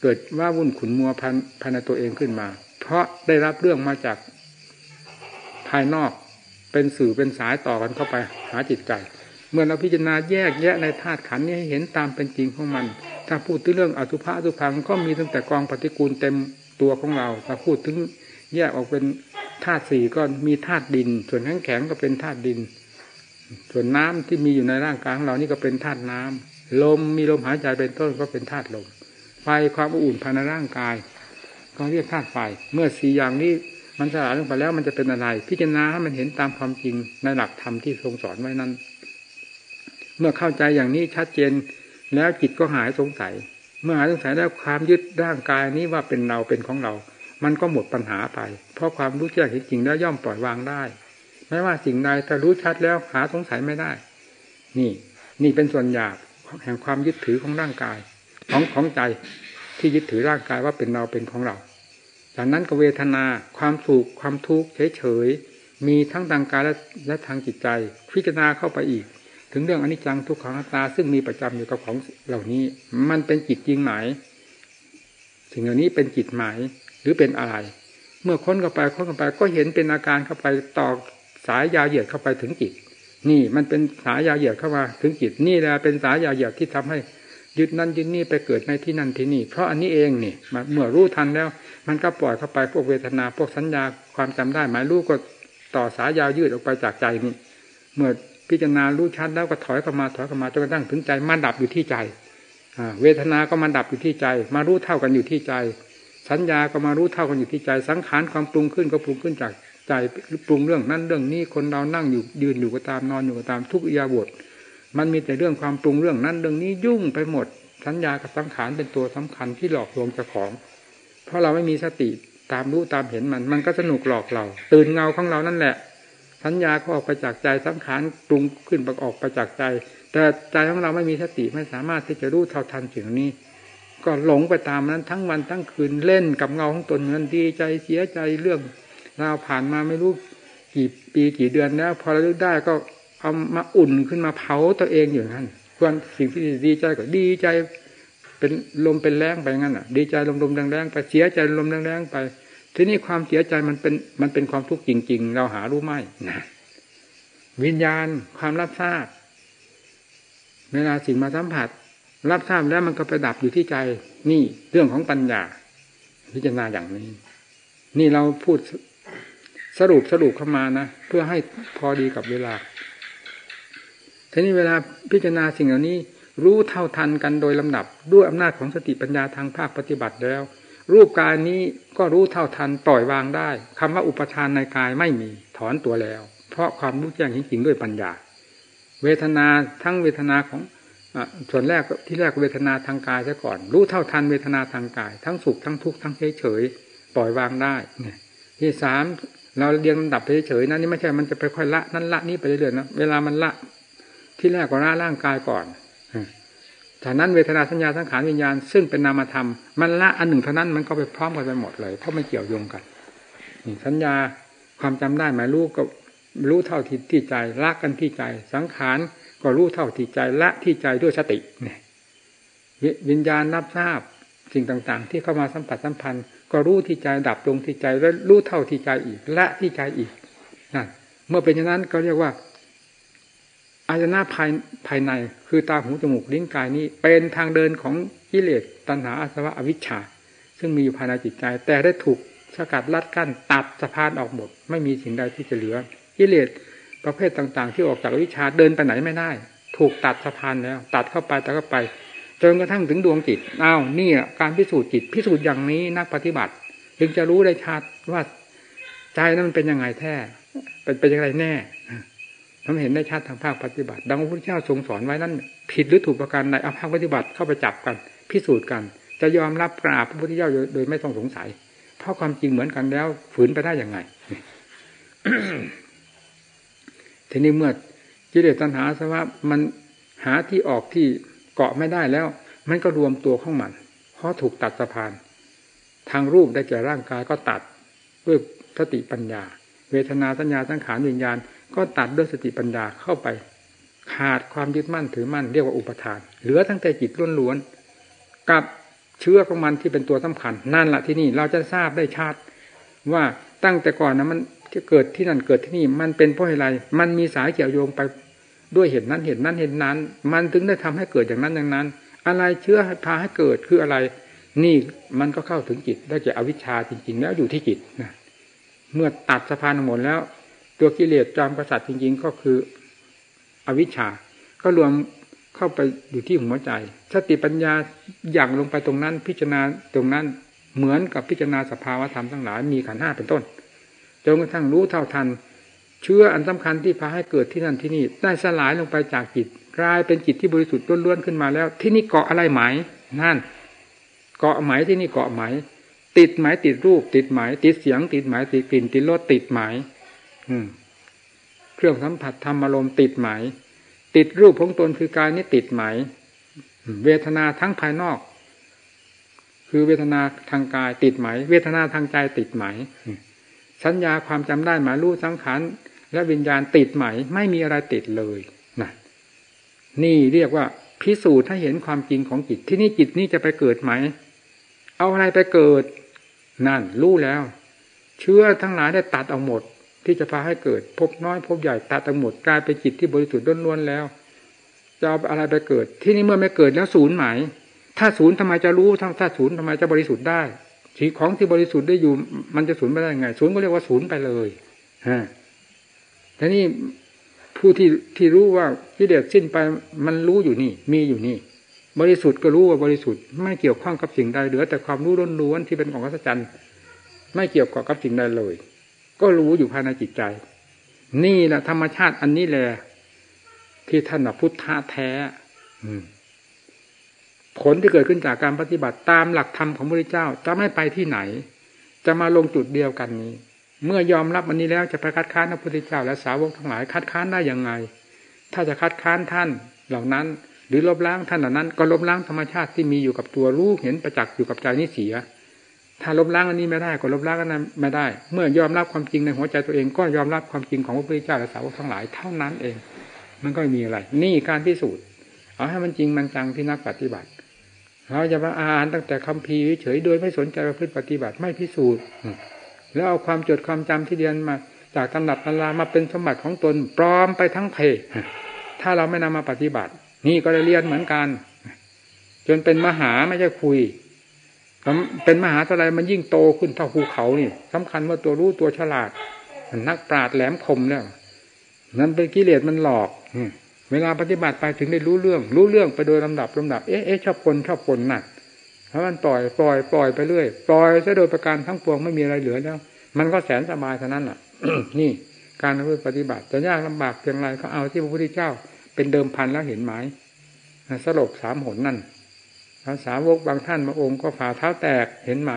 เกิดว่าวุ่นขุนมัวพันภายในตัวเองขึ้นมา เพราะได้รับเรื่องมาจากภายนอกเป็นสื่อเป็นสายต่อกันเข้าไปหาจิตใจ เมื่อเราพิจารณาแยกแยะในธาตุขันนี้ให้เห็นตามเป็นจริงของมัน ถ้าพูดถึงเรื่องอสุภะอสุพังก็มีตั้งแต่กองปฏิกูลเต็มตัวของเราถ้าพูดถึง แยกออกเป็นธาตุสี่ก็มีธาตุดิน ส่วนแข็งแข็งก็เป็นธาตุดิน ส่วนน้ำที่มีอยู่ในร่างกายของเรานี่ก็เป็นธาตุน้ำลมมีลมหายใจเป็นต้นก็เป็นธาตุลม ไฟความอุ่นภายในร่างกาย ก็เรียกธาตุไฟ เมื่อสี่อย่างนี้มันสลายลงไปแล้วมันจะเป็นอะไร พิจารณาให้มันเห็นตามความจริงในหลักธรรมที่ทรงสอนไว้นั้น เมื่อเข้าใจอย่างนี้ชัดเจนแล้วจิตก็หายสงสัย เมื่อหายสงสัยแล้วความยึดร่างกายนี้ว่าเป็นเราเป็นของเรา มันก็หมดปัญหาไป เพราะความรู้แจ้งจริงแล้วย่อมปล่อยวางได้ ไม่ว่าสิ่งใดถ้ารู้ชัดแล้วหาสงสัยไม่ได้ นี่ นี่เป็นส่วนหยาบแห่งความยึดถือของร่างกาย ของของใจที่ยึดถือร่างกายว่าเป็นเราเป็นของเรา จากนั้นก็เวทนาความสุขความทุกข์เฉยๆมีทั้งทางกายและและทางจิตใจ พิจารณาเข้าไปอีก ถึงเรื่องอนิจจังทุกขังนัตตาซึ่งมีประจำอยู่กับของเหล่านี้ มันเป็นจิตจริงไหมสิ่งเหล่านี้เป็นจิตหมาย หรือเป็นอะไร เมื่อค้นเข้าไปค้นเข้าไป ก็เห็นเป็นอาการเข้าไปต่อสายยาวเหยียดเข้าไปถึงจิต นี่มันเป็นสายยาวเหยียดเข้ามาถึงจิตนี่แหละเป็นสายยาวเหยียดที่ทำให้ยึดนั่นยึดนี่ไปเกิดในที่นั่นที่นี่ เพราะอันนี้เองนี่เมื่อรู้ทันแล้ว มันก็ปล่อยเข้าไปพวกเวทนาพวกสัญญาความจำได้ หมายรู้ก็ต่อสายยาวยืดออกไปจากใจนี่เมื่อพิจารณารู้ชัดแล้วก็ถอยเข้ามาถอยเข้ามาจนกระทั่งถึงใจมาดับอยู่ที่ใจเวทนาก็มาดับอยู่ที่ใจ มารู้เท่ากันอยู่ที่ใจ สัญญาก็มารู้เท่ากันอยู่ที่ใจสังขารความปรุงขึ้นก็ปรุงขึ้นจากใจปรุงเรื่องนั้นเรื่องนี้คนเรานั่งอยู่ยืนอยู่ก็ตามนอนอยู่ก็ตามทุกอิยาบทมันมีแต่เรื่องความปรุงเรื่องนั้นเรื่องนี้ยุ่งไปหมด สัญญากับสังขารเป็นตัวสำคัญที่หลอกลวงเจ้าของ เพราะเราไม่มีสติตามรู้ตามเห็นมันมันก็สนุกหลอกเรา ตื่นเงาของเรานั่นแหละ สัญญาก็ออกไปจากใจสังขารปรุงขึ้นประออกไปจากใจ แต่ใจของเราไม่มีสติไม่สามารถที่จะรู้เท่าทันสิ่งนี้ ก็หลงไปตามนั้นทั้งวันทั้งคืนเล่นกับเงาของตนเงินดีใจเสียใจเรื่องราวผ่านมาไม่รู้กี่ปีกี่เดือนแล้วพอเราลึกได้ก็เอามาอุ่นขึ้นมาเผาตัวเองอยู่นั่นควรสิ่งที่ดีใจก็ดีใจเป็นลมเป็นแรงไปงั้นอะ ดีใจลมลมแรงแรงไปเสียใจลมแรงแรงไป ทีนี้ความเสียใจมันเป็นมันเป็นความทุกข์จริง ๆ เราหารู้ไหมนะวิญญาณความรับทราบเวลาสิ่งมาสัมผัส รับทราบแล้วมันก็ไปดับอยู่ที่ใจ นี่เรื่องของปัญญา พิจารณาอย่างนี้ นี่เราพูดสรุปสรุปเข้ามานะเพื่อให้พอดีกับเวลาทีนี้เวลาพิจารณาสิ่งเหล่านี้ รู้เท่าทันกันโดยลำดับ ด้วยอำนาจของสติปัญญาทางภาคปฏิบัติแล้ว รูปกายนี้ก็รู้เท่าทันปล่อยวางได้คำว่าอุปทานในกายไม่มีถอนตัวแล้ว เพราะความรู้แจ้งจริงๆด้วยปัญญา เวทนาทั้งเวทนาของ ส่วนแรกที่แรกเวทนาทางกายซะก่อน รู้เท่าทันเวทนาทางกาย ทั้งสุขทั้งทุกข์ทั้งเฉยเฉยปล่อยวางได้เนี่ยที่สามเราเรียงลำดับไปเฉยๆนะนี่ไม่ใช่มันจะไปค่อยละนั่นละนี่ไปเรื่อยๆนะเวลามันละ ที่แรกก็ละร่างกายก่อนจากนั้นเวทนาสัญญาสังขารวิญญาณซึ่งเป็นนามธรรมมันละอันหนึ่งเท่านั้นมันก็ไปพร้อมกันไปหมดเลย เพราะไม่เกี่ยวโยงกันสัญญาความจำได้หมายรู้ก็รู้เท่าที่ที่ใจละกันที่ใจสังขาร ก็รู้เท่าที่ใจละที่ใจด้วยสติเนี่ยวิญญาณรับทราบสิ่งต่างๆ ที่เข้ามาสัมผัสสัมพันธ์ ก็รู้ที่ใจดับลงที่ใจแล้วรู้เท่าที่ใจอีก ละที่ใจอีกนั่นเมื่อเป็นอย่างนั้นก็เรียกว่าอายนะภายภายในคือตาหูจมูกลิ้นกายนี้ เป็นทางเดินของกิเลสตัณหาอาสวะอวิชชา ซึ่งมีอยู่ภายในจิตใจ แต่ได้ถูกสกัดลัดกั้นตัดสะพานออกหมด ไม่มีสิ่งใดที่จะเหลือกิเลส ประเภทต่างๆ ที่ออกจากวิชาเดินไปไหนไม่ได้ ถูกตัดสะพานแล้ว ตัดเข้าไปตัดเข้าไปจนกระทั่งถึงดวงจิตอ้าวนี่การพิสูจน์จิตพิสูจน์อย่างนี้นักปฏิบัติจึงจะรู้ได้ชัดว่าใจนั้นมันเป็นยังไงแท้เป็นเป็นยังไงแน่ทำเห็นได้ชัดทางภาคปฏิบัติ ดังพระพุทธเจ้าทรงสอนไว้นั้น ผิดหรือถูกประการใดเอาภาคปฏิบัติเข้าไปจับกัน พิสูจน์กัน จะยอมรับกราบพระพุทธเจ้าโดยไม่ต้องสงสัย เพราะความจริงเหมือนกันแล้วฝืนไปได้อย่างไง ทีนี้เมื่อกิเลสตัณหาสภาวะมันหาที่ออกที่เกาะไม่ได้แล้ว มันก็รวมตัวข้ามัน เพราะถูกตัดสะพาน ทางรูปได้แก่ร่างกายก็ตัดด้วยสติปัญญา เวทนาสัญญาสังขารวิญญาณ ก็ตัดด้วยสติปัญญาเข้าไป ขาดความยึดมั่นถือมั่นเรียกว่าอุปทาน เหลือทั้งแต่จิตล้วนๆกับเชื้อของมันที่เป็นตัวสำคัญ นั่นแหละที่นี่เราจะทราบได้ชัดว่าตั้งแต่ก่อนนะมัน จะเกิดที่นั่นเกิดที่นี่ มันเป็นเพราะอะไร มันมีสายเกี่ยวโยงไปด้วยเหตุนั้นเหตุนั้นเหตุนั้น มันถึงได้ทำให้เกิดอย่างนั้นอย่างนั้น อะไรเชื่อพาให้เกิดคืออะไร นี่มันก็เข้าถึงจิตได้จากอวิชชาจริง ๆ แล้วอยู่ที่จิตนะเมื่อตัดสะพานหมดแล้ว ตัวกิเลสจอมกษัตริย์จริง ๆ ก็คืออวิชชา ก็รวมเข้าไปอยู่ที่หัวใจสติปัญญาอย่างลงไปตรงนั้น พิจารณาตรงนั้นเหมือนกับพิจารณาสภาวะธรรมทั้งหลายมีขันห้าเป็นต้น จนกระทั่งรู้เท่าทัน เชื่ออันสำคัญที่พาให้เกิดที่นั่นที่นี่ได้สลายลงไปจากจิตกลายเป็นจิตที่บริสุทธิ์ล้วนๆขึ้นมาแล้ว ที่นี่เกาะอะไรไหมนั่น เกาะไหมที่นี่เกาะไหม ติดไหมติดรูป ติดไหมติดเสียง ติดไหมติดกลิ่น ติดรสติดไหมอืม เครื่องสัมผัสธรรมอารมณ์ติดไหม ติดรูปของตนคือกายนี้ติดไหม เวทนาทั้งภายนอก คือเวทนาทางกายติดไหม เวทนาทางใจติดไหม สัญญาความจำได้หมายรู้สังขารและวิญญาณติดไหม ไม่มีอะไรติดเลยนะนี่เรียกว่าพิสูจน์ให้เห็นความจริงของจิตที่นี่จิตนี่จะไปเกิดไหม เอาอะไรไปเกิด นั่นรู้แล้ว เชื่อทั้งหลายได้ตัดเอาหมด ที่จะพาให้เกิด พบน้อย พบใหญ่ตัดทั้งหมดกลายเป็นจิตที่บริสุทธิ์ล้วนๆแล้วจะเอาอะไรไปเกิด ที่นี่เมื่อไม่เกิดแล้วศูนย์ไหม ถ้าศูนย์ทำไมจะรู้ถ้าศูนย์ทำไมจะบริสุทธิ์ได้ ชีของที่บริสุทธิ์ได้อยู่ มันจะศูนย์ไปได้ยังไงศูนย์ก็เรียกว่าศูนย์ไปเลยฮะแต่นี่ผู้ที่ที่รู้ว่ากิเลสสิ้นไปมันรู้อยู่นี่ มีอยู่นี่ บริสุทธิ์ก็รู้ว่าบริสุทธิ์ไม่เกี่ยวข้องกับสิ่งใดเหลือแต่ความรู้ล้วนๆที่เป็นของอัศจรรย์ไม่เกี่ยวกับกับสิ่งใดเลย ก็รู้อยู่ภายในจิตใจ นี่แหละธรรมชาติอันนี้แหละที่ท่านพุทธะแท้ ผลที่เกิดขึ้นจากการปฏิบัติตามหลักธรรมของพระเจ้าจะไม่ไปที่ไหน จะมาลงจุดเดียวกันนี้ เมื่อยอมรับอันนี้แล้วจะไปคัดค้านพระพุทธเจ้า และสาวกทั้งหลายคัดค้านได้อยังไง ถ้าจะคัดค้านท่านเหล่านั้น หรือลบล้างท่านเหล่านั้น ก็ลบล้างธรรมชาติที่มีอยู่กับตัวรู้เห็นประจักษ์อยู่กับใจนี้เสีย ถ้าลบล้างอันนี้ไม่ได้ก็ลบล้างอันนั้นไม่ได้ เมื่อยอมรับความจริงในหัวใจตัวเอง ก็ยอมรับความจริงของพระพุทธเจ้าและสาวกทั้งหลายเท่านั้นเอง มันก็มีอะไร นี่การพิสูจน์เอาให้มันจริงมันจังที่นักปฏิบัติ เราจะมาอ่านตั้งแต่คำพีเฉยโดยไม่สนใจประพฤติปฏิบัติไม่พิสูจน์แล้วเอาความจดความจำที่เรียนมา จากตำหนักตำรามาเป็นสมบัติของตนปลอมไปทั้งเพถ้าเราไม่นำมาปฏิบัติ นี่ก็ได้เรียนเหมือนกัน จนเป็นมหาไม่ใช่คุยเป็นมหาอะไรมันยิ่งโตขึ้นเท่าภูเขานี่สำคัญว่าตัวรู้ตัวฉลาดนักปราดแหลมคมเนี่ยนั้นเป็นกิเลสมันหลอก เวลาปฏิบัติไปถึงได้รู้เรื่อง รู้เรื่องไปโดยลำดับลำดับเอ๊ะชอบคนชอบคนหนักเพราะมันปล่อยปล่อยปล่อยไปเรื่อยปล่อยซะโดยประการทั้งปวงไม่มีอะไรเหลือแล้ว มันก็แสนสบายเท่านั้นอะนี่การปฏิบัติจะยากลำบากเพียงไรก็เอาที่พระพุทธเจ้า เป็นเดิมพันแล้วเห็นไหมสลบสามหนนั่นภาษาวกบางท่านมาองค์ก็ฝ่าเท้าแตกเห็นไหม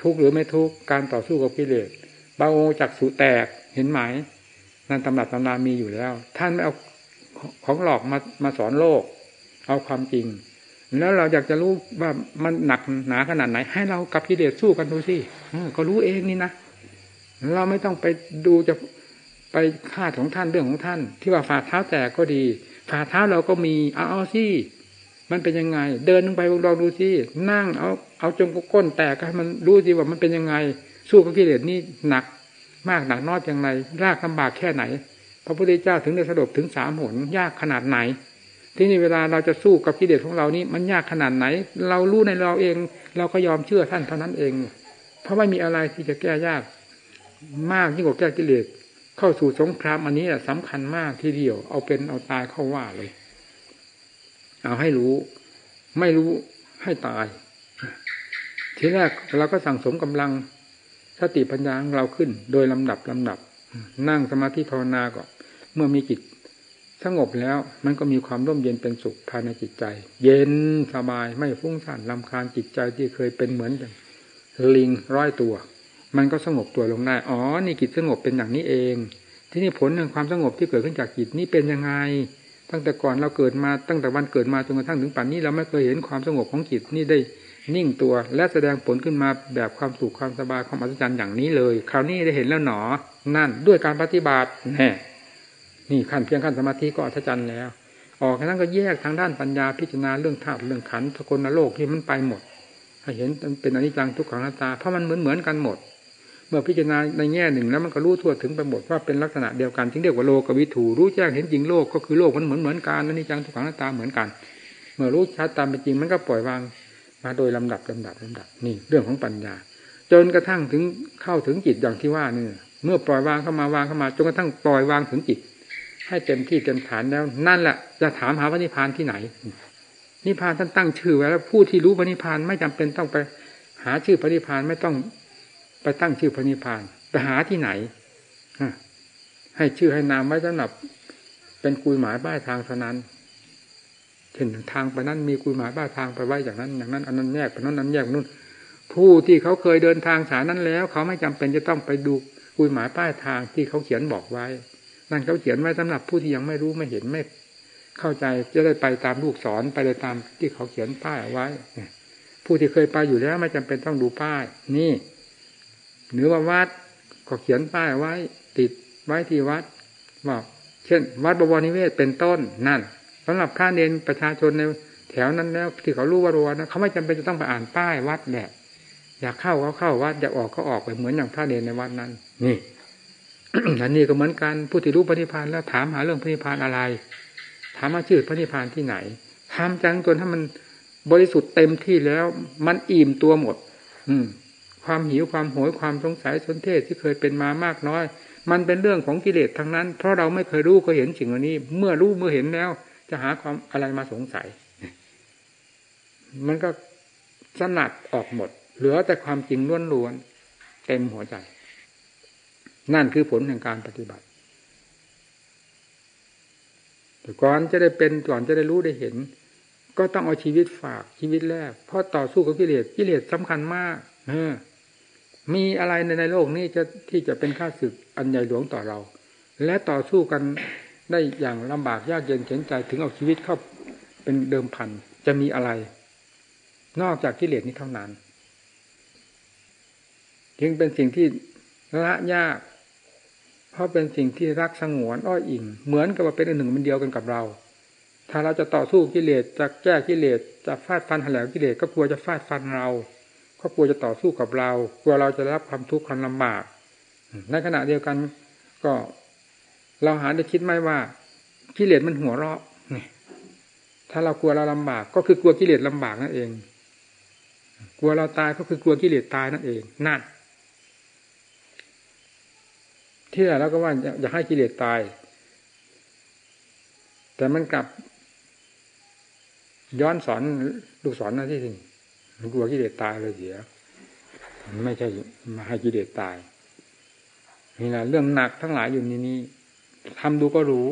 ทุกหรือไม่ทุกการต่อสู้กับกิเลสบางองค์จักสูแตกเห็นไหมนั่นตำรับตำรามีอยู่แล้ว ท่านไม่เอา ของหลอกมามาสอนโลก เอาความจริง แล้วเราอยากจะรู้ว่ามันหนักหนาขนาดไหน ให้เรากับกิเลสสู้กันดูสิก็รู้เองนี่นะเราไม่ต้องไปดูจะไปคาดของท่านเรื่องของท่าน ที่ว่าฝ่าเท้าแตกก็ดี ฝ่าเท้าเราก็มีเอาเอาสิมันเป็นยังไง เดินลงไปลองดูสินั่งเอาเอาจงก้นแตกให้มันรู้สิว่ามันเป็นยังไง สู้กับกิเลสนี่หนักมากหนักน้อยอย่างไรยากลาบากแค่ไหน พระพุทธเจ้าถึงได้สะดบถึงสามหนยากขนาดไหน ที่นี่เวลาเราจะสู้กับกิเลสของเรานี่มันยากขนาดไหน เรารู้ในเราเอง เราก็ยอมเชื่อท่านเท่านั้นเอง เพราะไม่มีอะไรที่จะแก้ยาก มากยิ่งกว่าแก้กิเลสเข้าสู่สงครามอันนี้สำคัญมากทีเดียว เอาเป็นเอาตายเข้าว่าเลย เอาให้รู้ ไม่รู้ให้ตาย ทีแรกเราก็สั่งสมกำลังสติปัญญาของเราขึ้น โดยลำดับลำดับ นั่งสมาธิภาวนาก็ เมื่อมีจิตสงบแล้วมันก็มีความร่มเย็นเป็นสุขภายในจิตใจ เย็นสบายไม่ฟุ้งซ่านลำคาญจิตใจที่เคยเป็นเหมือนกันลิงร้อยตัว มันก็สงบตัวลงได้อ๋อนี่จิตสงบเป็นอย่างนี้เอง ที่นี่ผลแห่งความสงบที่เกิดขึ้นจากจิตนี่เป็นยังไง ตั้งแต่ก่อนเราเกิดมาตั้งแต่วันเกิดมาจนกระทั่งถึงป่านนี้เราไม่เคยเห็นความสงบของจิตนี่ได้นิ่งตัว และแสดงผลขึ้นมาแบบความสุขความสบายความอัศจรรย์อย่างนี้เลย คราวนี้ได้เห็นแล้วหนอ นั่นด้วยการปฏิบัติแน่ นี่ขั้นเพียงขั้นสมาธิก็อัศจรรย์แล้ว ออกแค่นั้นก็แยกทางด้านปัญญาพิจารณาเรื่องธาตุเรื่องขันธ์สกลโลกที่มันไปหมดให้เห็นเป็นอนิจจังทุกขังหน้าตาเพราะมันเหมือนเหมือนกันหมด เมื่อพิจารณาในแง่หนึ่งแล้วมันก็รู้ทั่วถึงไปหมดว่าเป็นลักษณะเดียวกันจึงเรียกว่าโลกวิถูรู้แจ้งเห็นจริงโลกก็คือโลกมันเหมือนเหมือนกันอนี่จังทุกขังหน้าตาเหมือนกัน เมื่อรู้ชัดตามเป็นจริงมันก็ปล่อยวางมาโดยลำดับลำดับลำดับนี่เรื่องของปัญญา จนกระทั่งถึงเข้าถึงจิตอย่างที่ว่านี่เมื่อปล่อยวางเข้ามาวางเข้ามาจนกระทั่งปล่อยวางถึงจิต ให้เต็มที่เต็มฐานแล้ว นั่นแหละจะถามหาพระนิพพานที่ไหนนิพพานท่านตั้งชื่อไว้แล้วผู้ที่รู้พระนิพพานไม่จำเป็นต้องไปหาชื่อพระนิพพานไม่ต้องไปตั้งชื่อพระนิพพานไปหาที่ไหนให้ชื่อให้นามไว้สำหรับ เป็นกุยหมายป้ายทางเท่านั้นเห็นทางไปนั้นมีกุยหมายป้ายทางไปไว้อย่างนั้น อย่างนั้นอันนั้นแยกไปนั้นนั้นแยกนู่นผู้ที่เขาเคยเดินทางสายนั้นแล้ว เขาไม่จำเป็นจะต้องไปดูกุยหมายป้ายทางที่เขาเขียนบอกไว้ นั่นเขาเขียนไว้สำหรับผู้ที่ยังไม่รู้ไม่เห็นไม่เข้าใจจะได้ไปตามลูกศรไปเลยตามที่เขาเขียนป้ายเอาไว้ผู้ที่เคยไปอยู่แล้วไม่จำเป็นต้องดูป้าย นี่หรือว่าวัดก็เขียนป้ายไว้ ติดไว้ที่วัดว่าเช่น วัดบวรนิเวศเป็นต้นนั่นสำหรับพระเนนประชาชนในแถวนั้นแล้วที่เขารู้ว่ารัวนะเขาไม่จำเป็นจะต้องไปอ่านป้ายวัดแหละอยากเข้าเขาเข้าวัดอยากออกก็ออกไปเหมือนอย่างพระเนนในวัดนั้น นี่ อันนี้ก็เหมือนกันผู้ที่รู้ปฏิพานแล้วถามหาเรื่องปฏิพานอะไร ถามว่าชื่อปฏิพานที่ไหนทำจังตัวถ้ามันบริสุทธิ์เต็มที่แล้ว มันอิ่มตัวหมด อืม ความหิวความโหยความสงสัยสนเทศที่เคยเป็นมามากน้อย มันเป็นเรื่องของกิเลสทั้งนั้น เพราะเราไม่เคยรู้ก็เห็นสิ่งเหล่านี้ เมื่อรู้เมื่อเห็นแล้ว จะหาความอะไรมาสงสัย มันก็สนัดออกหมด เหลือแต่ความจริงล้วนๆเต็มหัวใจ นั่นคือผลแห่งการปฏิบัติแต่ก่อนจะได้เป็นก่อนจะได้รู้ได้เห็น ก็ต้องเอาชีวิตฝากชีวิตแรกเพราะต่อสู้กับกิเลสกิเลสสำคัญมาก เออ มีอะไรในในโลกนี้จะที่จะเป็นข้าศึกอันใหญ่หลวงต่อเรา และต่อสู้กันได้อย่างลำบากยากเย็นเข็นใจถึงเอาชีวิตเข้าเป็นเดิมพันจะมีอะไร นอกจากกิเลสนี้เท่านั้น จึงเป็นสิ่งที่ละยาก เพราะเป็นสิ่งที่รักสงวนอ้อยอิงเหมือนกับว่าเป็นอันหนึ่งมันเดียวกันกับเรา ถ้าเราจะต่อสู้กิเลสจะแก้กิเลสจะฟาดฟันแหลงกิเลสก็กลัวจะฟาดฟันเราก็กลัวจะต่อสู้กับเรากลัวเราจะรับความทุกข์ความลำบากในขณะเดียวกันก็ เราหาได้คิดไหมว่ากิเลสมันหัวเราะถ้าเรากลัวเราลำบาก ก็คือกลัวกิเลสลำบากนั่นเอง กลัวเราตายก็คือกลัวกิเลสตายนั่นเองนั่น ที่แรกเราก็ว่าอยากให้กิเลสตาย แต่มันกลับ ย้อนสอนลูกสอนหน้าที่สิ่งกลัวกิเลสตายเลยเสียไม่ใช่มาให้กิเลสตายนี่แหละเรื่องหนักทั้งหลายอยู่ในนี้ทำดูก็รู้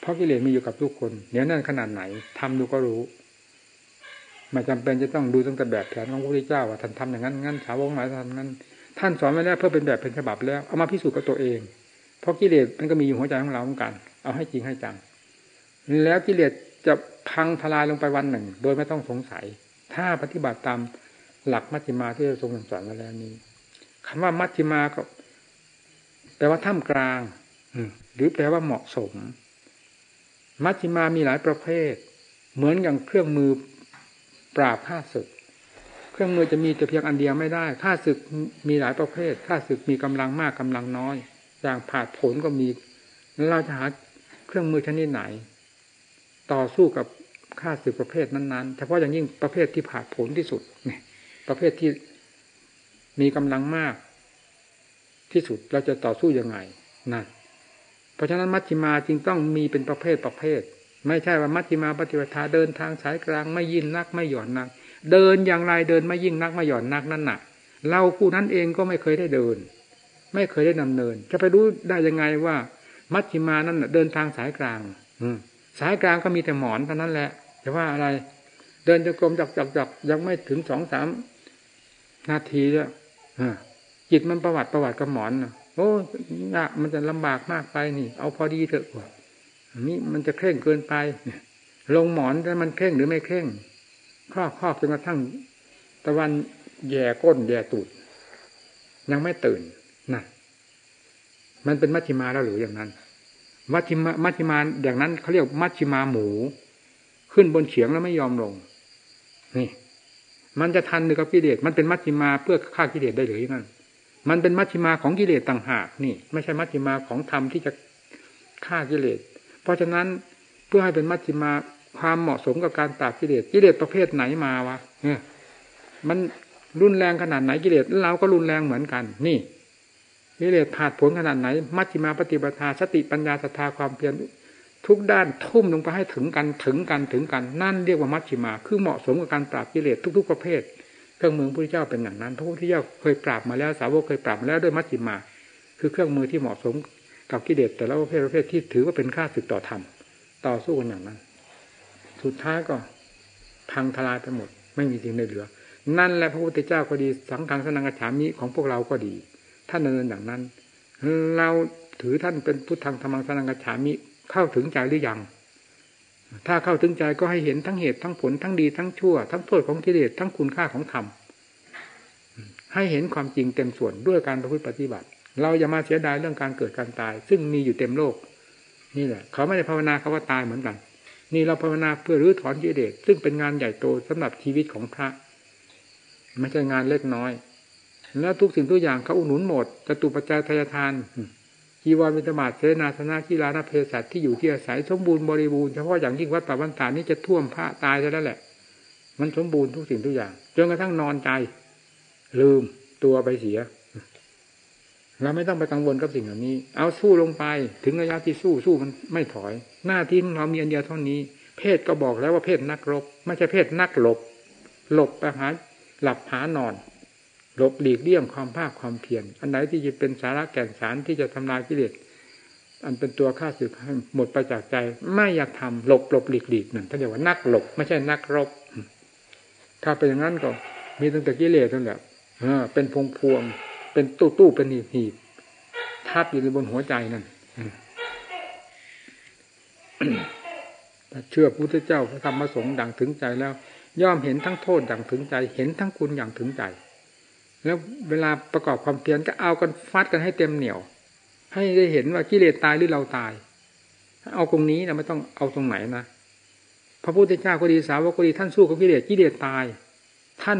เพราะกิเลสมีอยู่กับทุกคนเดี๋ยวนั่นขนาดไหนทำดูก็รู้ไม่จำเป็นจะต้องดูตั้งแต่แบบแผนของพระพุทธเจ้าว่าท่านทำอย่างนั้นงั้นสาวกหมายทำนั้น ท่านสอนไว้แล้วเพื่อเป็นแบบเป็นฉบับแล้วเอามาพิสูจน์กับตัวเอง เพราะกิเลสมันก็มีอยู่หัวใจของเราเหมือนกัน เอาให้จริงให้จังแล้วกิเลสจะพังทลายลงไปวันหนึ่ง โดยไม่ต้องสงสัย ถ้าปฏิบัติตามหลักมัชฌิมาที่ทรงสอนมาแล้วนี้คำว่ามัชฌิมาก็แปลว่าท่ามกลางหรือแปลว่าเหมาะสม มัชฌิมามีหลายประเภท เหมือนอย่างเครื่องมือปราบข้าศึก เครื่องมือจะมีแต่เพียงอันเดียวไม่ได้ข้าศึกมีหลายประเภทข้าศึกมีกำลังมากกำลังน้อยอย่างผาดผลก็มีเราจะหาเครื่องมือชนิดไหน ต่อสู้กับข้าศึกประเภทนั้นๆเฉพาะอย่างยิ่งประเภทที่ผ่าผลที่สุดเนี่ยประเภทที่มีกำลังมากที่สุดเราจะต่อสู้ยังไงนั่นเพราะฉะนั้นมัชฌิมาจึงต้องมีเป็นประเภทประเภท ไม่ใช่ว่ามัชฌิมาปฏิปทาเดินทางสายกลางไม่ยิ่งนักไม่หย่อนนัก เดินอย่างไรเดินไม่ยิ่งนักไม่หย่อนนักนั่นน่ะ เราผู้นั้นเองก็ไม่เคยได้เดิน ไม่เคยได้นำเนิน จะไปรู้ได้ยังไงว่า มัชฌิมานั้นเดินทางสายกลาง อืสายกลางก็มีแต่หมอนเท่านั้นแหละจะว่าอะไร เดินจะกลมจับจับจับยังไม่ถึงสองสามนาทีแล้วจิตมันประวัติประวัติกับหมอนโอ้ยากมันจะลำบากมากไปนี่ เอาพอดีเถอะว่านี่มันจะเคร่งเกินไปลงหมอนแต่มันเคร่งหรือไม่เคร่ง ข้อข้อบจนกระทั่ง ตะวันแย่ก้นแย่ตูด ยังไม่ตื่นนะมันเป็นมัชฌิมาแล้วหรืออย่างนั้น มัชฌิมามัชฌิมาอย่างนั้นเขาเรียกมัชฌิมาหมู ขึ้นบนเฉียงแล้วไม่ยอมลง นี่ มันจะทันหรือกับกิเลสมันเป็นมัชฌิมาเพื่อฆ่ากิเลสได้หรือนั่นมันเป็นมัชฌิมาของกิเลสต่างหากนี่ ไม่ใช่มัชฌิมาของธรรมที่จะฆ่ากิเลสเพราะฉะนั้นเพื่อให้เป็นมัชฌิมา ความเหมาะสมกับการปราบกิเลสกิเลสประเภทไหนมาวะเนี่ยมันรุนแรงขนาดไหนกิเลสเราก็รุนแรงเหมือนกัน นี่กิเลสผาดผลขนาดไหน มัชฌิมาปฏิปทาสติปัญญาศรัทธาความเพียรทุกด้านทุ่มลงไปให้ถึงกันถึงกันถึงกันนั่นเรียกว่ามัชฌิมา คือเหมาะสมกับการปราบกิเลสทุก ๆ ประเภท เครื่องมือพระเจ้าเป็นอย่างนั้นพระพุทธเจ้าเคยปราบมาแล้วสาวกเคยปราบมาแล้วด้วยมัชฌิมา คือเครื่องมือที่เหมาะสมกับกิเลสแต่ละประเภทประเภทที่ถือว่าเป็นค่าศึกต่อธรรมต่อสู้กันอย่างนั้น สุดท้ายก็ พังทลายไปหมด ไม่มีสิ่งใดเหลือ นั่นแหละพระพุทธเจ้าก็ดี สังฆังสนังกระฉามิของพวกเราก็ดี ท่านดำเนินอย่างนั้น เราถือท่านเป็นพุทธังธรรมังสนังกระฉามิเข้าถึงใจหรือยัง ถ้าเข้าถึงใจก็ให้เห็นทั้งเหตุทั้งผลทั้งดีทั้งชั่ว ทั้งโทษของกิเลสทั้งคุณค่าของธรรมให้เห็นความจริงเต็มส่วนด้วยการประพฤติปฏิบัติ เราอย่ามาเสียดายเรื่องการเกิดการตาย ซึ่งมีอยู่เต็มโลก นี่แหละ เขาไม่ได้ภาวนาเขาว่าตายเหมือนกัน นี่เราภาวนาเพื่อรื้อถอนกิเลสซึ่งเป็นงานใหญ่โตสำหรับชีวิตของพระไม่ใช่งานเล็กน้อย แล้วทุกสิ่งทุกอย่างเขาอุดหนุนหมดจตุปัจจัยทายทานจีวรวิตมาเสนาสนะกีฬานาเพศัตที่อยู่ที่อาศัยสมบูรณ์บริบูรณ์เฉพาะอย่างยิ่งวัดป่าวันตานี้จะท่วมพระตายแล้วแหละ มันสมบูรณ์ทุกสิ่งทุกอย่างจนกระทั่งนอนใจ ลืมตัวไปเสีย เราไม่ต้องไปกังวลกับสิ่งเหล่านี้ เอาสู้ลงไป ถึงระยะที่สู้สู้มันไม่ถอย หน้าที่ของเรามีอันเดียวเท่านี้ เพศก็บอกแล้วว่าเพศนักรบ ไม่ใช่เพศนักหลบ หลบไปหาหลับหานอน หลบหลีกเลี่ยงความภาคความเพียร อันไหนที่จะเป็นสาระแก่นสารที่จะทำลายกิเลส อันเป็นตัวฆ่าศึกให้หมดไปจากใจ ไม่อยากทำหลบหลบหลีกหลีกนั่นท่านเรียกว่านักหลบ ไม่ใช่นักรบ ถ้าเป็นอย่างนั้นก็มีตั้งแต่กิเลสนั่นแหละเป็นพวงพวง เป็นตู้ตู้เป็นหีบหีบทับอยู่ในบนหัวใจนั่นเชื่อพระพุทธเจ้าพระธรรมพระสงฆ์ดังถึงใจแล้ว ย่อมเห็นทั้งโทษดังถึงใจ เห็นทั้งคุณอย่างถึงใจ แล้วเวลาประกอบความเพียรก็เอากันฟัดกันให้เต็มเหนียว ให้ได้เห็นว่ากิเลสตายหรือเราตาย เอาตรงนี้นะไม่ต้องเอาตรงไหนนะพระพุทธเจ้าก็ดีสาวกก็ดีท่านสู้กับกิเลสกิเลสตาย ท่าน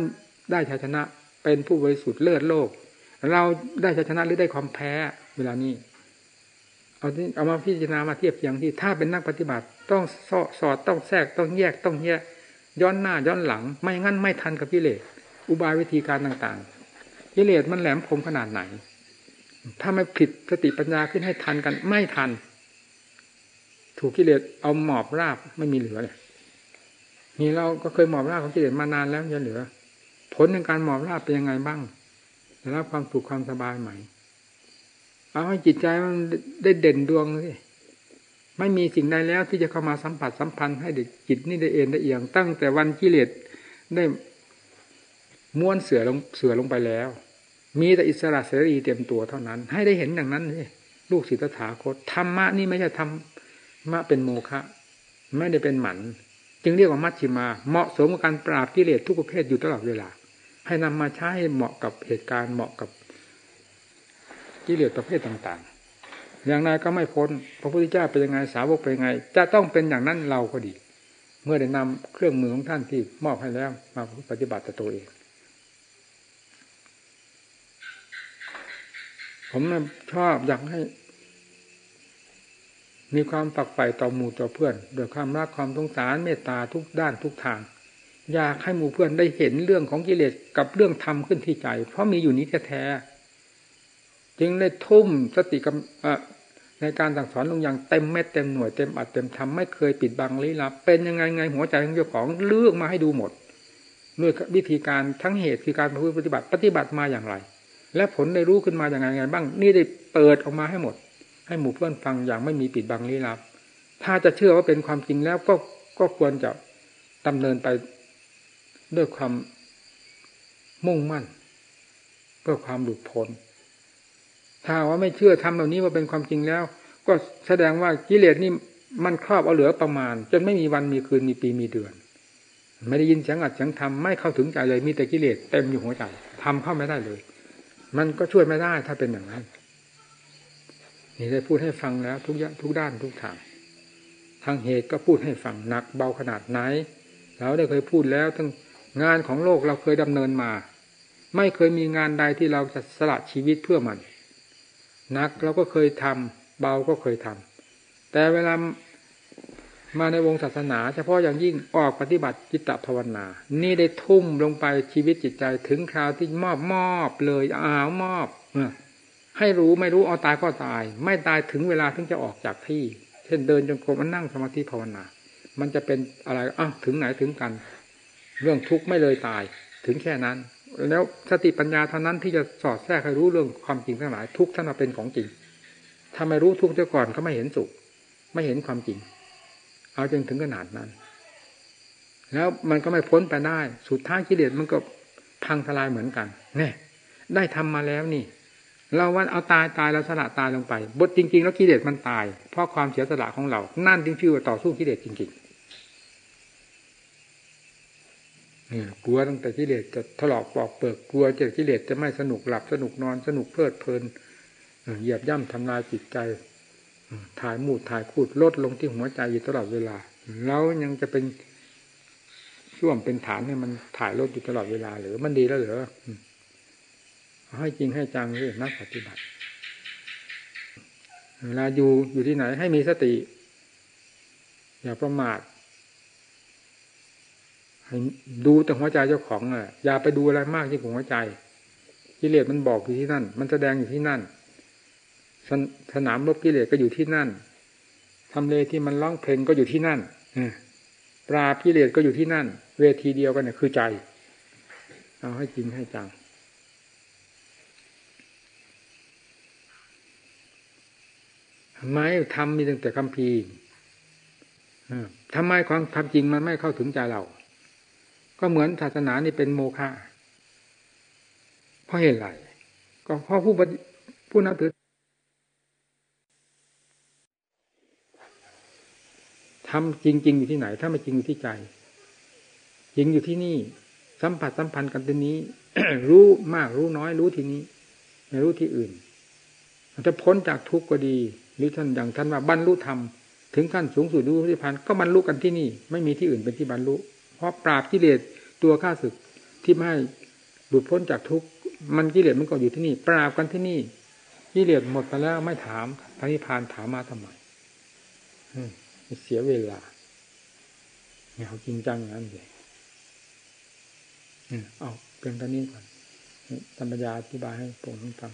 ได้ชัยชนะเป็นผู้บริสุทธิ์เลิศโลก เราได้ชัยชนะหรือได้ความแพ้เวลานี้เอาที่เอามาพิจารณามาเทียบอย่างที่ถ้าเป็นนักปฏิบัติ ต้องสอสอดต้องแทรกต้องแยกต้องแยกย้อนหน้าย้อนหลัง ไม่งั้นไม่ทันกับกิเลสอุบายวิธีการต่างๆกิเลสมันแหลมคมขนาดไหน ถ้าไม่ผิดสติปัญญาขึ้นให้ทันกัน ไม่ทัน ถูกกิเลสเอาหมอบราบไม่มีเหลือเลยนี่เราก็เคยหมอบราบของกิเลสมานานแล้วยังเหลือ ผลในการหมอบราบเป็นยังไงบ้าง ได้รับความสุขความสบายไหม่ เอาให้จิตใจมันได้เด่นดวงสิไม่มีสิ่งใดแล้วที่จะเข้ามาสัมผัสสัมพันธ์ให้เด็กจิตนี่ได้เอ็นได้เอียง ตั้งแต่วันกิเลสได้ม้วนเสือลงเสือลงไปแล้ว มีแต่อิสระเสรีเต็มตัวเท่านั้น ให้ได้เห็นอย่างนั้นสิลูกศิษย์ถาคตธรรมะนี่ไม่ใช่ธรรมะเป็นโมฆะไม่ได้เป็นหมัน จึงเรียกว่ามัชชิมา เหมาะสมกับการปราบกิเลสทุกประเภทอยู่ตลอดเวลา ให้นำมาใช้เหมาะกับเหตุการณ์เหมาะกับกิเลสประเภทต่าง ๆ อย่างไรก็ไม่พ้น พระพุทธเจ้าเป็นยังไงสาวกเป็นยังไง จะต้องเป็นอย่างนั้นเราก็ดี เมื่อได้นำเครื่องมือของท่านที่มอบให้แล้วมาปฏิบัติต่อตัวเอง ผมชอบอยากให้ มีความฝักใฝ่ต่อหมู่ต่อเพื่อนด้วยความรักความสงสารเมตตาทุกด้านทุกทาง อยากให้หมู่เพื่อนได้เห็นเรื่องของกิเลสกับเรื่องธรรมขึ้นที่ใจ เพราะมีอยู่นี้แท้ๆจึงได้ทุ่มสติกับในการสั่งสอนลงอย่างเต็มเม็ดเต็มหน่วยเต็มอัดเต็มทำไม่เคยปิดบังลี้ลับเป็นยังไงไงหัวใจของเจ้าของเลือกมาให้ดูหมดด้วยวิธีการทั้งเหตุคือการปฏิบัติปฏิบัติมาอย่างไร และผลได้รู้ขึ้นมาอย่างไรไงบ้าง นี่ได้เปิดออกมาให้หมด ให้หมู่เพื่อนฟังอย่างไม่มีปิดบังลี้ลับ ถ้าจะเชื่อว่าเป็นความจริงแล้วก็ก็ควรจะดำเนินไป ด้วยความมุ่งมั่น เพื่อความหลุดพ้นถ้าว่าไม่เชื่อทำแบบนี้ว่าเป็นความจริงแล้ว ก็แสดงว่ากิเลสนี่มันครอบเอาเหลือประมาณ จนไม่มีวันมีคืนมีปีมีเดือน ไม่ได้ยินเสียงอัดเสียงทำไม่เข้าถึงใจเลยมีแต่กิเลสเต็มอยู่หัวใจทำเข้าไม่ได้เลย มันก็ช่วยไม่ได้ถ้าเป็นอย่างนั้นนี่ได้พูดให้ฟังแล้วทุกอย่างทุกด้านทุกทางทางเหตุก็พูดให้ฟังหนักเบาขนาดไหนเราได้เคยพูดแล้วทั้ง งานของโลกเราเคยดำเนินมา ไม่เคยมีงานใดที่เราจะสละชีวิตเพื่อมันนักเราก็เคยทำเบาก็เคยทำแต่เวลามาในวงศาสนา เฉพาะอย่างยิ่งออกปฏิบัติจิตภาวนา นี่ได้ทุ่มลงไปชีวิตจิตใจถึงคราวที่มอบมอบเลยอ้าวมอบให้รู้ไม่รู้เอาตายก็ตาย ไม่ตายถึงเวลาถึงจะออกจากที่ เช่นเดินจงกรมมันนั่งสมาธิภาวนา มันจะเป็นอะไรอ้าวถึงไหนถึงกัน เรื่องทุกข์ไม่เลยตายถึงแค่นั้น แล้วสติปัญญาเท่านั้นที่จะสอดแทรกให้รู้เรื่องความจริงทั้งหลาย ทุกข์ท่านเป็นของจริงถ้าไม่รู้ทุกข์เจ้าก่อนก็ไม่เห็นสุข ไม่เห็นความจริง เอาจนถึงขนาดนั้น แล้วมันก็ไม่พ้นไปได้ สุดท้ายกิเลสมันก็พังทลายเหมือนกันเนี่ยได้ทำมาแล้วนี่ เราว่าเอาตายตายเราสละตายลงไป บทจริง ๆ แล้วกิเลสมันตาย เพราะความเสียสละของเรา นั่นจริงๆว่าต่อสู้กิเลสจริง ๆเนี่ย กลัวตั้งแต่กิเลสจะถลอกปอกเปิกกลัวเจอกิเลสจะไม่สนุกหลับสนุกนอนสนุกเพลิดเพลินเหยียบย่ำทำลายจิตใจถ่ายมูดถ่ายคูดลดลงที่หัวใจอยู่ตลอดเวลา แล้วยังจะเป็นช่วงเป็นฐานให้มันถ่ายลดอยู่ตลอดเวลาหรือมันดีแล้วเหรอให้จริงให้จังเลยนักปฏิบัติเวลาอยู่อยู่ที่ไหนให้มีสติ อย่าประมาท ดูแต่หัวใจเจ้าของอะอย่าไปดูอะไรมากที่หัวใจกิเลสมันบอกอยู่ที่นั่น มันแสดงอยู่ที่นั่นสสนามรบกิเลสก็อยู่ที่นั่นทำเลที่มันร้องเพลงก็อยู่ที่นั่นปราบกิเลสก็อยู่ที่นั่น เวทีเดียวกันเนี่ยคือใจ เอาให้จริงให้จังทำไมทำมีตั้งแต่คำพีทำไมความทำจริงมันไม่เข้าถึงใจเรา ก็เหมือนศาสนานี่เป็นโมฆะเพราะเหตุไรก็เพราะผู้ผู้นับถือทำจริง ๆ อยู่ที่ไหน ถ้าไม่จริงอยู่ที่ใจจริงอยู่ที่นี่ สัมผัสสัมพันธ์กันที่นี้ รู้มากรู้น้อยรู้ที่นี้ ไม่รู้ที่อื่นจะพ้นจากทุกข์ก็ดีหรือท่านอย่างท่านว่าบรรลุธรรมถึงขั้นสูงสุดรู้ที่พันก็บรรลุกันที่นี่ ไม่มีที่อื่นเป็นที่บรรลุ เพราะปราบกิเลสตัวข้าศึกที่ไม่หลุดพ้นจากทุกข์มันกิเลสมันก็อยู่ที่นี่ ปราบกันที่นี่กิเลสหมดไปแล้วไม่ถามพระนิพพานถามมาทำไมเสียเวลาเนี่ยเขาจริงจังงนั้นเลยเอาเพียงเท่านี้ก่อนธรรมยาอธิบายให้ผมฟัง